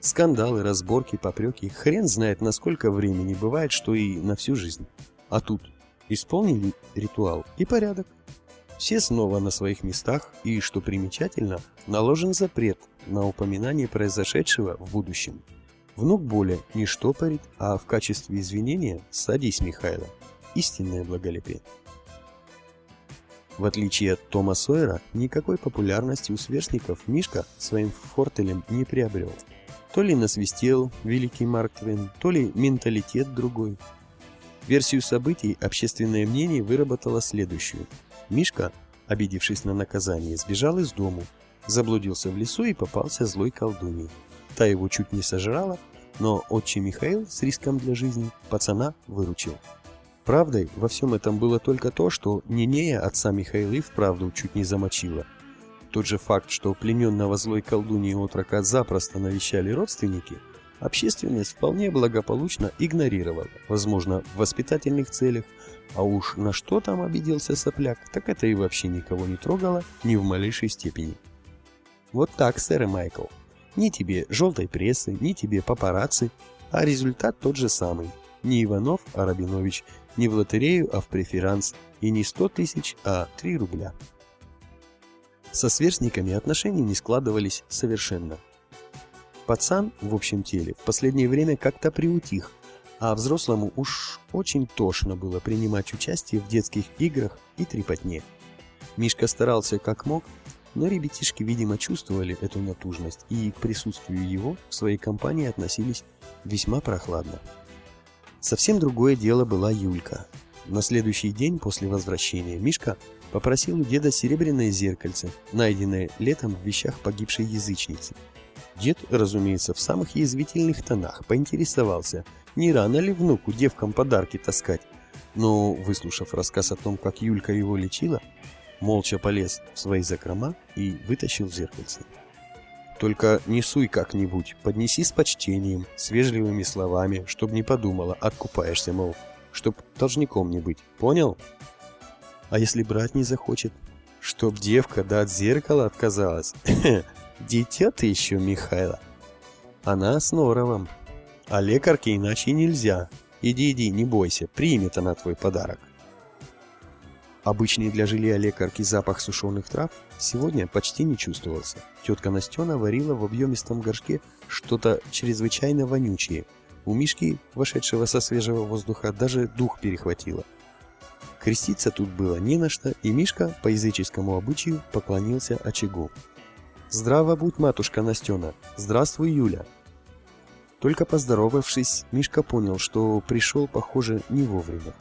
Скандалы, разборки, попреки. Хрен знает, на сколько времени. Бывает, что и на всю жизнь. А тут исполнили ритуал и порядок. Все снова на своих местах, и, что примечательно, наложен запрет на упоминание произошедшего в будущем. Внук более не штопорит, а в качестве извинения «Садись, Михайло». Истинное благолепие. В отличие от Тома Сойера, никакой популярности у сверстников Мишка своим фортелем не приобрел. То ли насвистел великий Марк Твен, то ли менталитет другой. Версию событий общественное мнение выработало следующую. Мишка, обидевшись на наказание, сбежал из дому, заблудился в лесу и попался злой колдуньей. Та его чуть не сожрала, но отче Михаил с риском для жизни пацана выручил. Правдой во всем этом было только то, что Нинея отца Михаила и вправду чуть не замочила. Тот же факт, что плененного злой колдуньи отрока запросто навещали родственники, общественность вполне благополучно игнорировала, возможно, в воспитательных целях, а уж на что там обиделся сопляк, так это и вообще никого не трогало ни в малейшей степени. Вот так, сэр Майкл. Ни тебе желтой прессы, ни тебе папарацци, а результат тот же самый. Не Иванов, а Рабинович не в лотерею, а в преферанс, и не 100 тысяч, а 3 рубля. Со сверстниками отношения не складывались совершенно. Пацан, в общем теле, в последнее время как-то приутих, а взрослому уж очень тошно было принимать участие в детских играх и трепотне. Мишка старался как мог, но ребятишки, видимо, чувствовали эту натужность и к присутствию его в своей компании относились весьма прохладно. Совсем другое дело была Юлька. На следующий день после возвращения Мишка попросил у деда серебряное зеркальце, найденное летом в вещах погибшей язычницы. Дед, разумеется, в самых язвительных тонах поинтересовался, не рано ли внуку девкам подарки таскать. Но, выслушав рассказ о том, как Юлька его лечила, молча полез в свои закрома и вытащил зеркальце. Только не суй как-нибудь, поднеси с почтением, с вежливыми словами, чтоб не подумала, откупаешься, мол, чтоб должником не быть. Понял? А если брать не захочет? Чтоб девка да от зеркала отказалась. Дитя ты еще, Михайло. Она с норовом. А лекарке иначе нельзя. Иди, иди, не бойся, примет она твой подарок. Обычный для жилья лекарки запах сушеных трав сегодня почти не чувствовался. Тетка Настена варила в объемистом горшке что-то чрезвычайно вонючее. У Мишки, вошедшего со свежего воздуха, даже дух перехватило. Креститься тут было не на что, и Мишка по языческому обычаю поклонился очагу. «Здраво будь, матушка Настена! Здравствуй, Юля!» Только поздоровавшись, Мишка понял, что пришел, похоже, не вовремя.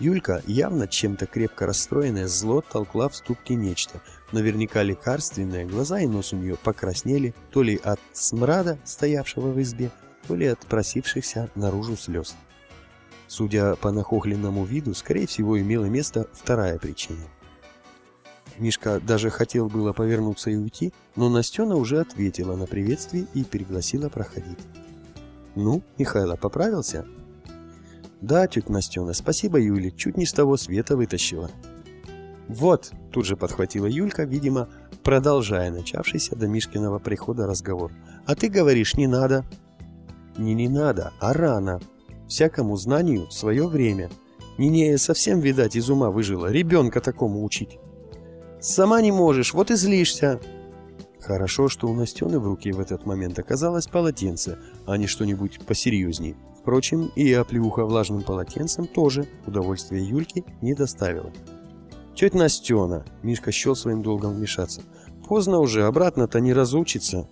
Юлька, явно чем-то крепко расстроенная, зло толкла в ступке нечто. Наверняка лекарственное, глаза и нос у нее покраснели, то ли от смрада, стоявшего в избе, то ли от просившихся наружу слез. Судя по нахохленному виду, скорее всего, имела место вторая причина. Мишка даже хотел было повернуться и уйти, но Настена уже ответила на приветствие и пригласила проходить. «Ну, Михайло, поправился?» «Да, тетя Настена, спасибо Юле, чуть не с того света вытащила». «Вот», — тут же подхватила Юлька, видимо, продолжая начавшийся до Мишкиного прихода разговор. «А ты говоришь, не надо». «Не не надо, а рано. Всякому знанию свое время. Нинея совсем, видать, из ума выжила, ребенка такому учить». «Сама не можешь, вот и злишься», Хорошо, что у Настены в руке в этот момент оказалось полотенце, а не что-нибудь посерьезней. Впрочем, и оплеуха влажным полотенцем тоже удовольствия Юльке не доставила. «Тетя Настена!» — Мишка счел своим долгом вмешаться. «Поздно уже, обратно-то не разучится.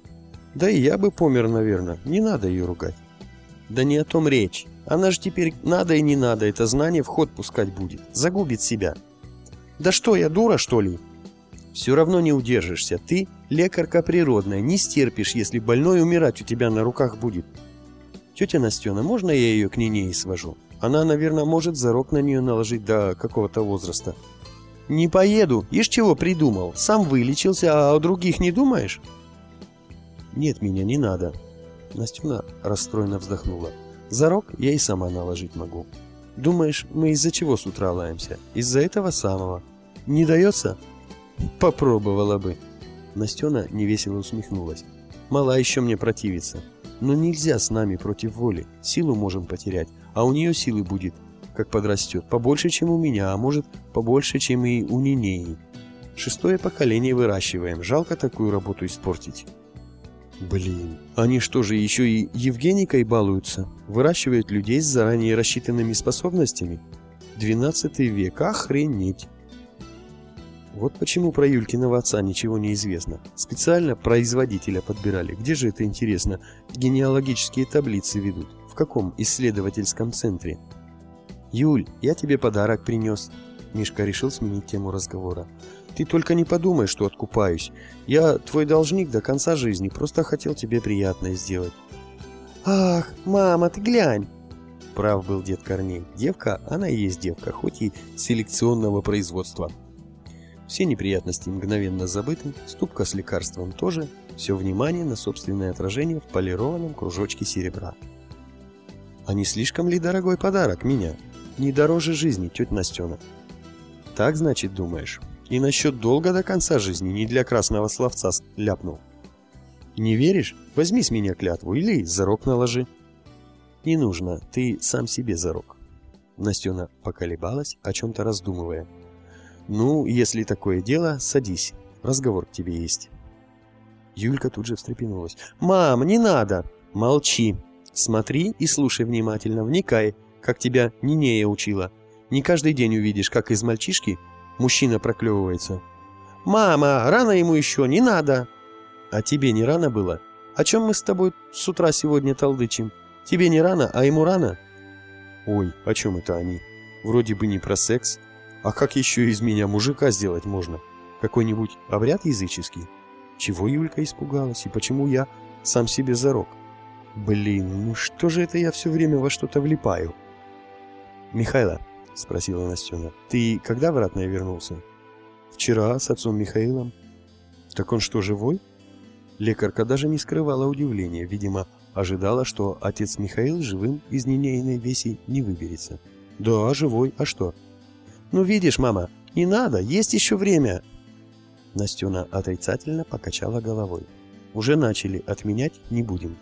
Да и я бы помер, наверное, не надо ее ругать». «Да не о том речь. Она же теперь надо и не надо это знание в ход пускать будет. Загубит себя». «Да что, я дура, что ли?» Все равно не удержишься. Ты лекарка природная, не стерпишь, если больной умирать у тебя на руках будет. Тетя Настена, можно я ее к Нинее свожу? Она, наверное, может зарок на нее наложить до какого-то возраста. Не поеду. Ишь чего придумал? Сам вылечился, а о других не думаешь? Нет, меня не надо. Настена расстроенно вздохнула. Зарок я и сама наложить могу. Думаешь, мы из-за чего с утра лаемся? Из-за этого самого. Не дается? Попробовала бы. Настена невесело усмехнулась. Мало еще мне противиться. Но нельзя с нами против воли. Силу можем потерять, а у нее силы будет, как подрастет, побольше, чем у меня, а может, побольше, чем и у Нинеи. Шестое поколение выращиваем. Жалко такую работу испортить. Блин, они что же, еще и Евгеникой балуются? Выращивают людей с заранее рассчитанными способностями? Двенадцатый век, охренеть! Вот почему про Юлькиного отца ничего не известно. Специально производителя подбирали. Где же это интересно? Генеалогические таблицы ведут. В каком исследовательском центре? Юль, я тебе подарок принес. Мишка решил сменить тему разговора. Ты только не подумай, что откупаюсь. Я твой должник до конца жизни, просто хотел тебе приятное сделать. Ах, мама, ты глянь. Прав был дед Корней. Девка, она и есть девка, хоть и селекционного производства. Все неприятности мгновенно забыты, ступка с лекарством тоже, все внимание на собственное отражение в полированном кружочке серебра. А не слишком ли дорогой подарок меня? Не дороже жизни, тетя Настена. Так, значит, думаешь? И насчет долга до конца жизни не для красного словца ляпнул. Не веришь? Возьми с меня клятву или зарок наложи. Не нужно, ты сам себе зарок. Настена поколебалась, о чем-то раздумывая. «Ну, если такое дело, садись. Разговор к тебе есть». Юлька тут же встрепенулась. «Мам, не надо!» «Молчи. Смотри и слушай внимательно, вникай, как тебя Нинея учила. Не каждый день увидишь, как из мальчишки мужчина проклевывается. «Мама, рано ему еще, не надо!» «А тебе не рано было? О чем мы с тобой с утра сегодня толдычим? Тебе не рано, а ему рано?» «Ой, о чем это они? Вроде бы не про секс». А как еще из меня мужика сделать можно? Какой-нибудь обряд языческий? Чего Юлька испугалась и почему я сам себе зарок? Блин, ну что же это я все время во что-то влипаю? Михайло, спросила Настена, ты когда в Ратное вернулся? Вчера с отцом Михаилом. Так он что, живой? Лекарка даже не скрывала удивления, видимо, ожидала, что отец Михаил живым из ненейной веси не выберется. Да, живой, а что? Ну видишь, мама, не надо, есть еще время. Настена отрицательно покачала головой. Уже начали, отменять не будем.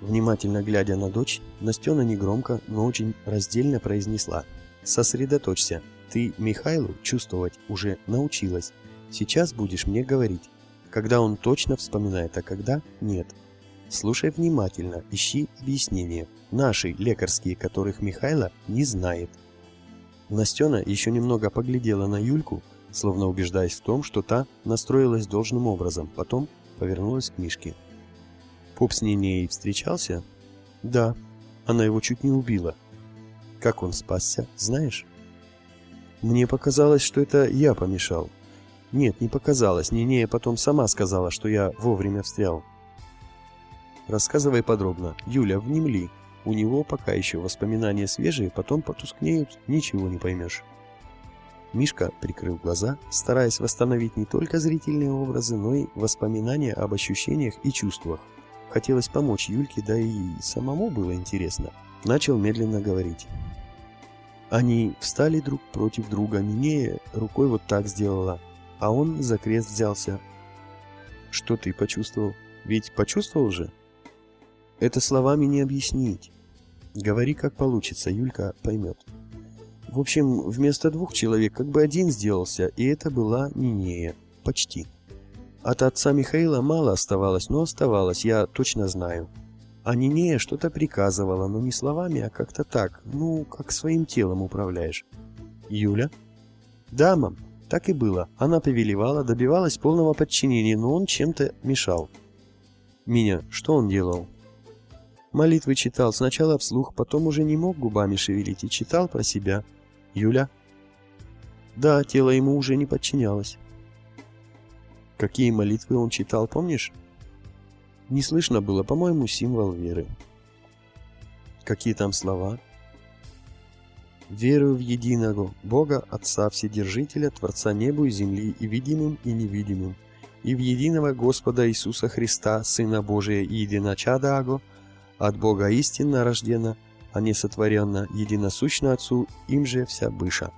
Внимательно глядя на дочь, Настена негромко, но очень раздельно произнесла. «Сосредоточься. Ты Михайлу чувствовать уже научилась. Сейчас будешь мне говорить, когда он точно вспоминает, а когда нет. Слушай внимательно, ищи объяснения. Наши, лекарские, которых Михайло не знает». Настена еще немного поглядела на Юльку, словно убеждаясь в том, что та настроилась должным образом, потом повернулась к Мишке. Поп с ней встречался? Да, она его чуть не убила. Как он спасся, знаешь? Мне показалось, что это я помешал. Нет, не показалось, Нинея потом сама сказала, что я вовремя встрял. Рассказывай подробно. Юля, внемли. У него пока еще воспоминания свежие, потом потускнеют, ничего не поймешь. Мишка прикрыл глаза, стараясь восстановить не только зрительные образы, но и воспоминания об ощущениях и чувствах. Хотелось помочь Юльке, да и самому было интересно. Начал медленно говорить. Они встали друг против друга, Минея рукой вот так сделала, а он за крест взялся. Что ты почувствовал? Ведь почувствовал же? Это словами не объяснить. Говори, как получится, Юлька поймет. В общем, вместо двух человек как бы один сделался, и это была Нинея. Почти. От отца Михаила мало оставалось, но оставалось, я точно знаю. А Нинея что-то приказывала, но не словами, а как-то так, ну, как своим телом управляешь. Юля? Да, мам, так и было. Она повелевала, добивалась полного подчинения, но он чем-то мешал. Меня, что он делал? Молитвы читал, сначала вслух, потом уже не мог губами шевелить и читал про себя. Юля? Да, тело ему уже не подчинялось. Какие молитвы он читал, помнишь? Не слышно было, по-моему, символ веры. Какие там слова? Верую в единого Бога, Отца Вседержителя, Творца небу и земли, и видимым, и невидимым, и в единого Господа Иисуса Христа, Сына Божия и единочада Аго, от Бога истинно рождена, а не сотворенно, единосущно Отцу, им же вся быша.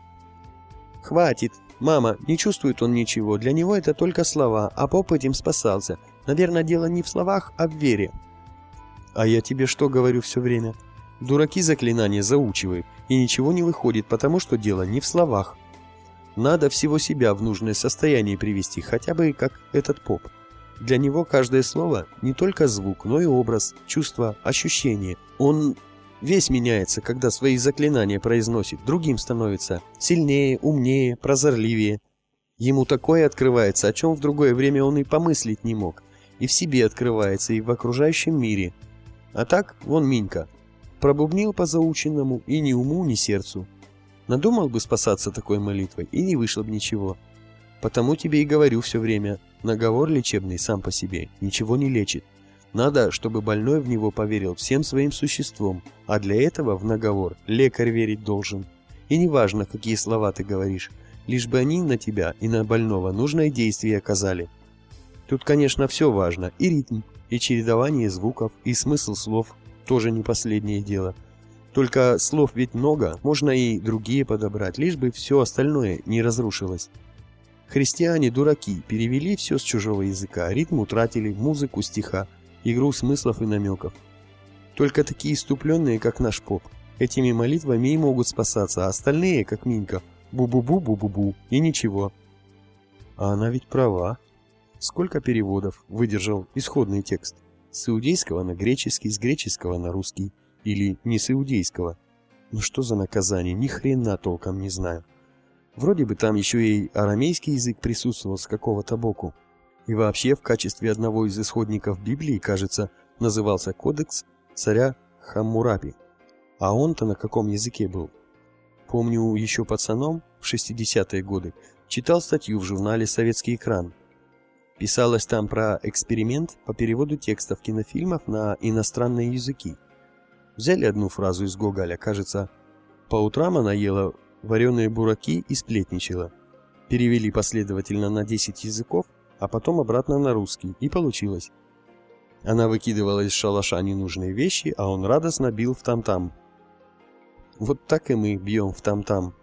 «Хватит! Мама, не чувствует он ничего, для него это только слова, а поп этим спасался. Наверное, дело не в словах, а в вере». «А я тебе что говорю все время?» Дураки заклинания заучивают, и ничего не выходит, потому что дело не в словах. Надо всего себя в нужное состояние привести, хотя бы как этот поп. Для него каждое слово не только звук, но и образ, чувство, ощущение. Он Весь меняется, когда свои заклинания произносит, другим становится сильнее, умнее, прозорливее. Ему такое открывается, о чем в другое время он и помыслить не мог. И в себе открывается, и в окружающем мире. А так, вон Минька. Пробубнил по заученному и ни уму, ни сердцу. Надумал бы спасаться такой молитвой, и не вышло бы ничего. Потому тебе и говорю все время, наговор лечебный сам по себе ничего не лечит. Надо, чтобы больной в него поверил всем своим существом, а для этого в наговор лекарь верить должен. И неважно, какие слова ты говоришь, лишь бы они на тебя и на больного нужное действие оказали. Тут, конечно, все важно, и ритм, и чередование звуков, и смысл слов, тоже не последнее дело. Только слов ведь много, можно и другие подобрать, лишь бы все остальное не разрушилось. Христиане, дураки, перевели все с чужого языка, ритм утратили, музыку стиха, игру смыслов и намеков. Только такие иступленные, как наш поп, этими молитвами и могут спасаться, а остальные, как Минька, бу-бу-бу-бу-бу-бу, и ничего. А она ведь права. Сколько переводов выдержал исходный текст? С иудейского на греческий, с греческого на русский. Или не с иудейского. Ну что за наказание, ни хрена толком не знаю. Вроде бы там еще и арамейский язык присутствовал с какого-то боку. И вообще в качестве одного из исходников Библии, кажется, назывался кодекс царя Хаммурапи. А он-то на каком языке был? Помню, еще пацаном в 60-е годы читал статью в журнале «Советский экран». Писалось там про эксперимент по переводу текстов кинофильмов на иностранные языки. Взяли одну фразу из Гоголя, кажется, «По утрам она ела вареные бураки и сплетничала». Перевели последовательно на 10 языков, а потом обратно на русский, и получилось. Она выкидывала из шалаша ненужные вещи, а он радостно бил в там-там. Вот так и мы бьем в там-там.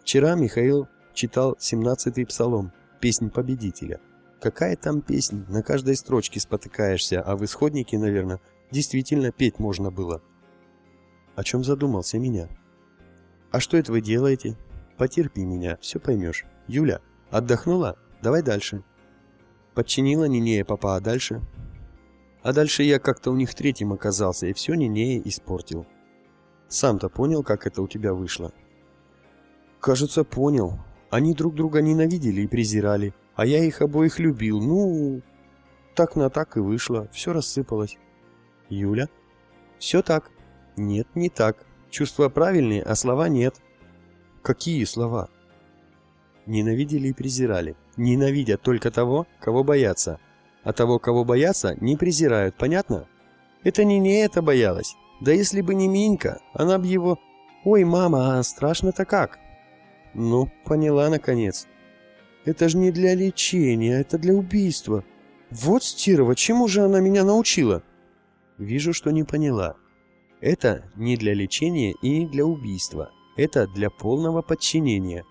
Вчера Михаил читал 17-й псалом, песнь победителя. Какая там песня? На каждой строчке спотыкаешься, а в исходнике, наверное, действительно петь можно было. О чем задумался меня? А что это вы делаете? Потерпи меня, все поймешь. Юля, отдохнула? Давай дальше. Подчинила Нинея папа, а дальше? А дальше я как-то у них третьим оказался и все Нинея испортил. Сам-то понял, как это у тебя вышло? Кажется, понял. Они друг друга ненавидели и презирали, а я их обоих любил. Ну, так на так и вышло, все рассыпалось. Юля? Все так. Нет, не так. Чувства правильные, а слова нет. Какие слова? Ненавидели и презирали. Ненавидят только того, кого боятся. А того, кого боятся, не презирают, понятно? Это не не это боялась. Да если бы не Минька, она б его... Ой, мама, а страшно-то как? Ну, поняла наконец. Это же не для лечения, это для убийства. Вот стерва, чему же она меня научила? Вижу, что не поняла. Это не для лечения и не для убийства. Это для полного подчинения.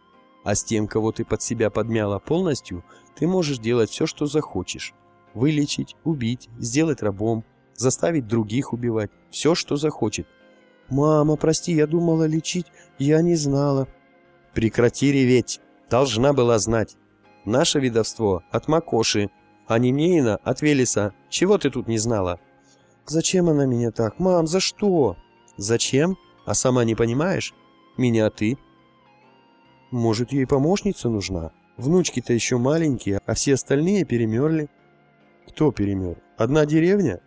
А с тем, кого ты под себя подмяла полностью, ты можешь делать все, что захочешь. Вылечить, убить, сделать рабом, заставить других убивать. Все, что захочет. «Мама, прости, я думала лечить, я не знала». «Прекрати реветь. Должна была знать. Наше видовство от Макоши, а Нинеина от Велеса. Чего ты тут не знала?» «Зачем она меня так? Мам, за что?» «Зачем? А сама не понимаешь? Меня ты». «Может, ей помощница нужна? Внучки-то еще маленькие, а все остальные перемерли». «Кто перемер? Одна деревня?»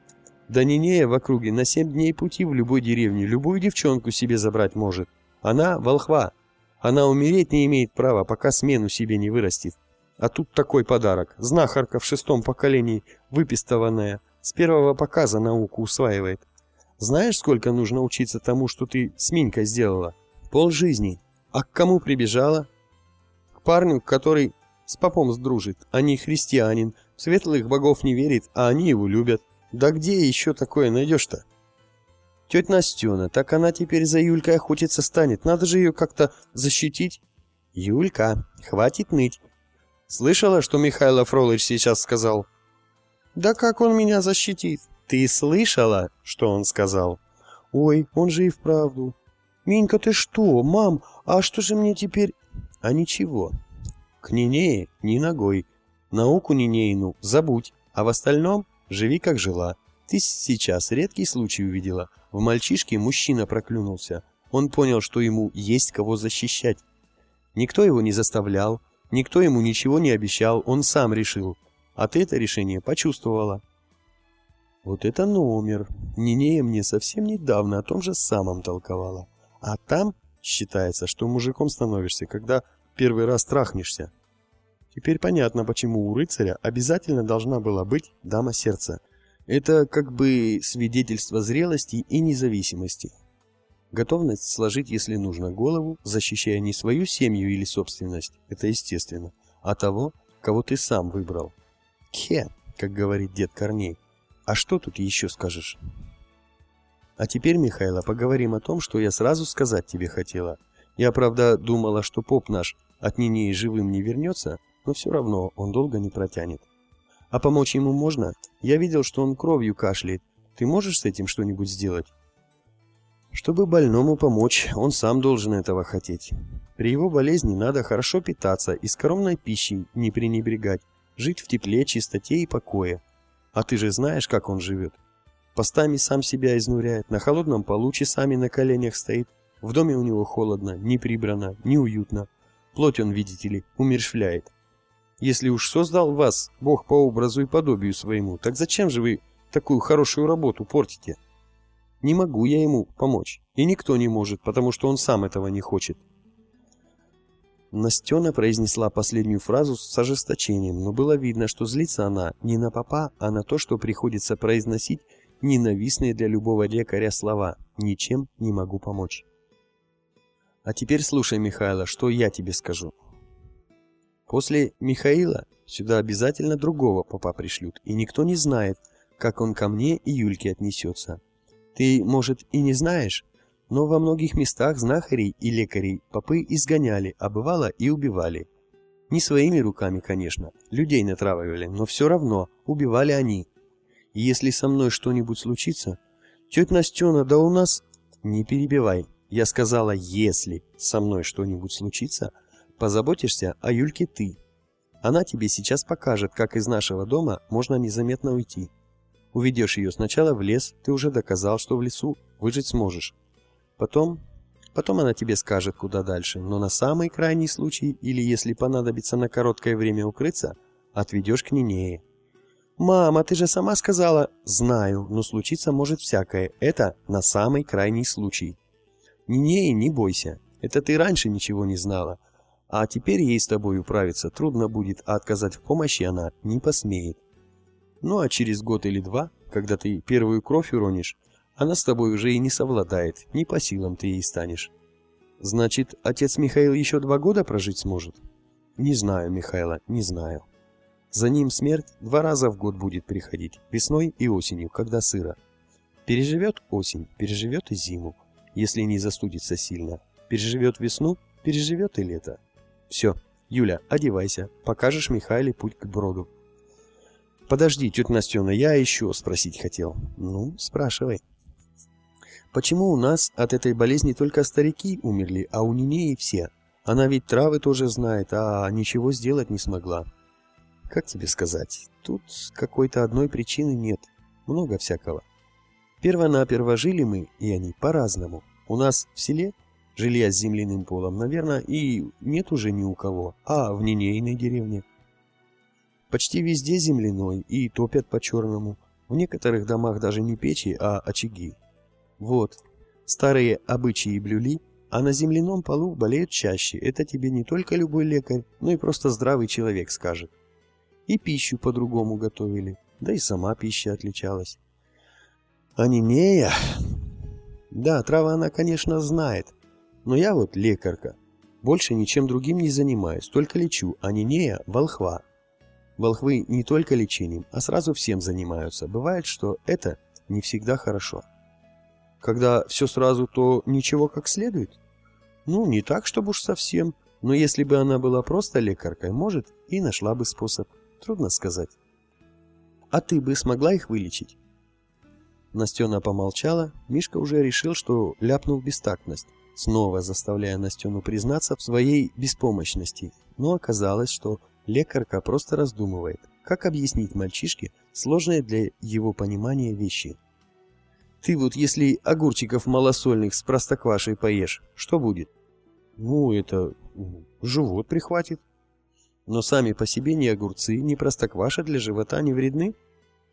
«Да Нинея в округе на семь дней пути в любой деревне любую девчонку себе забрать может. Она волхва. Она умереть не имеет права, пока смену себе не вырастет. А тут такой подарок. Знахарка в шестом поколении, выпистованная, с первого показа науку усваивает. Знаешь, сколько нужно учиться тому, что ты с Минькой сделала? Пол жизни. А к кому прибежала? К парню, который с попом сдружит, а не христианин, в светлых богов не верит, а они его любят. Да где еще такое найдешь-то? Тетя Настена, так она теперь за Юлькой охотиться станет. Надо же ее как-то защитить. Юлька, хватит ныть. Слышала, что Михаил Фролыч сейчас сказал? Да как он меня защитит? Ты слышала, что он сказал? Ой, он же и вправду. Минька, ты что? Мам, а что же мне теперь... А ничего. К Нинее ни ногой. Науку Нинейну забудь, а в остальном живи как жила. Ты сейчас редкий случай увидела. В мальчишке мужчина проклюнулся. Он понял, что ему есть кого защищать. Никто его не заставлял, никто ему ничего не обещал, он сам решил. А ты это решение почувствовала. Вот это номер. Нинея мне совсем недавно о том же самом толковала. А там считается, что мужиком становишься, когда первый раз трахнешься. Теперь понятно, почему у рыцаря обязательно должна была быть дама сердца. Это как бы свидетельство зрелости и независимости. Готовность сложить, если нужно, голову, защищая не свою семью или собственность, это естественно, а того, кого ты сам выбрал. Хе, как говорит дед Корней. А что тут еще скажешь? А теперь, Михайло, поговорим о том, что я сразу сказать тебе хотела. Я, правда, думала, что поп наш от Нинеи живым не вернется, но все равно он долго не протянет. А помочь ему можно? Я видел, что он кровью кашляет. Ты можешь с этим что-нибудь сделать? Чтобы больному помочь, он сам должен этого хотеть. При его болезни надо хорошо питаться и скромной пищей не пренебрегать, жить в тепле, чистоте и покое. А ты же знаешь, как он живет. Постами сам себя изнуряет, на холодном полу часами на коленях стоит. В доме у него холодно, не прибрано, не уютно. Плоть он, видите ли, умершвляет. Если уж создал вас Бог по образу и подобию своему, так зачем же вы такую хорошую работу портите? Не могу я ему помочь, и никто не может, потому что он сам этого не хочет. Настена произнесла последнюю фразу с ожесточением, но было видно, что злится она не на папа, а на то, что приходится произносить ненавистные для любого лекаря слова «ничем не могу помочь». А теперь слушай, Михайло, что я тебе скажу. После Михаила сюда обязательно другого папа пришлют, и никто не знает, как он ко мне и Юльке отнесется. Ты, может, и не знаешь, но во многих местах знахарей и лекарей попы изгоняли, а бывало и убивали. Не своими руками, конечно, людей натравливали, но все равно убивали они. И если со мной что-нибудь случится, тетя Настена, да у нас... Не перебивай. Я сказала, если со мной что-нибудь случится, позаботишься о Юльке ты. Она тебе сейчас покажет, как из нашего дома можно незаметно уйти. Уведешь ее сначала в лес, ты уже доказал, что в лесу выжить сможешь. Потом... Потом она тебе скажет, куда дальше, но на самый крайний случай, или если понадобится на короткое время укрыться, отведешь к Нинее. «Мама, ты же сама сказала...» «Знаю, но случиться может всякое. Это на самый крайний случай». «Нинеи, не бойся. Это ты раньше ничего не знала. А теперь ей с тобой управиться трудно будет, а отказать в помощи она не посмеет. Ну а через год или два, когда ты первую кровь уронишь, она с тобой уже и не совладает, не по силам ты ей станешь. Значит, отец Михаил еще два года прожить сможет? Не знаю, Михаила, не знаю. За ним смерть два раза в год будет приходить, весной и осенью, когда сыро. Переживет осень, переживет и зиму, если не застудится сильно. Переживет весну, переживет и лето. Все, Юля, одевайся, покажешь Михаиле путь к броду. Подожди, тетя Настена, я еще спросить хотел. Ну, спрашивай. Почему у нас от этой болезни только старики умерли, а у Нинеи все? Она ведь травы тоже знает, а ничего сделать не смогла. Как тебе сказать? Тут какой-то одной причины нет. Много всякого. Первонаперво жили мы, и они по-разному. У нас в селе жилья с земляным полом, наверное, и нет уже ни у кого, а в Нинейной деревне. Почти везде земляной и топят по-черному. В некоторых домах даже не печи, а очаги. Вот, старые обычаи блюли, а на земляном полу болеют чаще. Это тебе не только любой лекарь, но и просто здравый человек скажет. И пищу по-другому готовили, да и сама пища отличалась. Анемия? Да, трава она, конечно, знает, но я вот лекарка. Больше ничем другим не занимаюсь, только лечу, а Нинея – волхва. Волхвы не только лечением, а сразу всем занимаются. Бывает, что это не всегда хорошо. Когда все сразу, то ничего как следует? Ну, не так, чтобы уж совсем. Но если бы она была просто лекаркой, может, и нашла бы способ. Трудно сказать. А ты бы смогла их вылечить? Настена помолчала. Мишка уже решил, что ляпнул бестактность, снова заставляя Настену признаться в своей беспомощности. Но оказалось, что лекарка просто раздумывает, как объяснить мальчишке сложные для его понимания вещи. Ты вот если огурчиков малосольных с простоквашей поешь, что будет? Ну, это живот прихватит. Но сами по себе ни огурцы, ни простокваша для живота не вредны.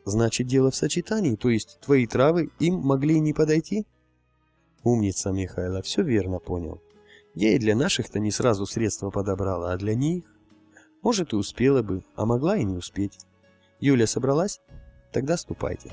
Значит, дело в сочетании, то есть твои травы им могли не подойти? Умница, Михайло, все верно понял. Я и для наших-то не сразу средства подобрала, а для них... Может, и успела бы, а могла и не успеть. Юля собралась? Тогда ступайте.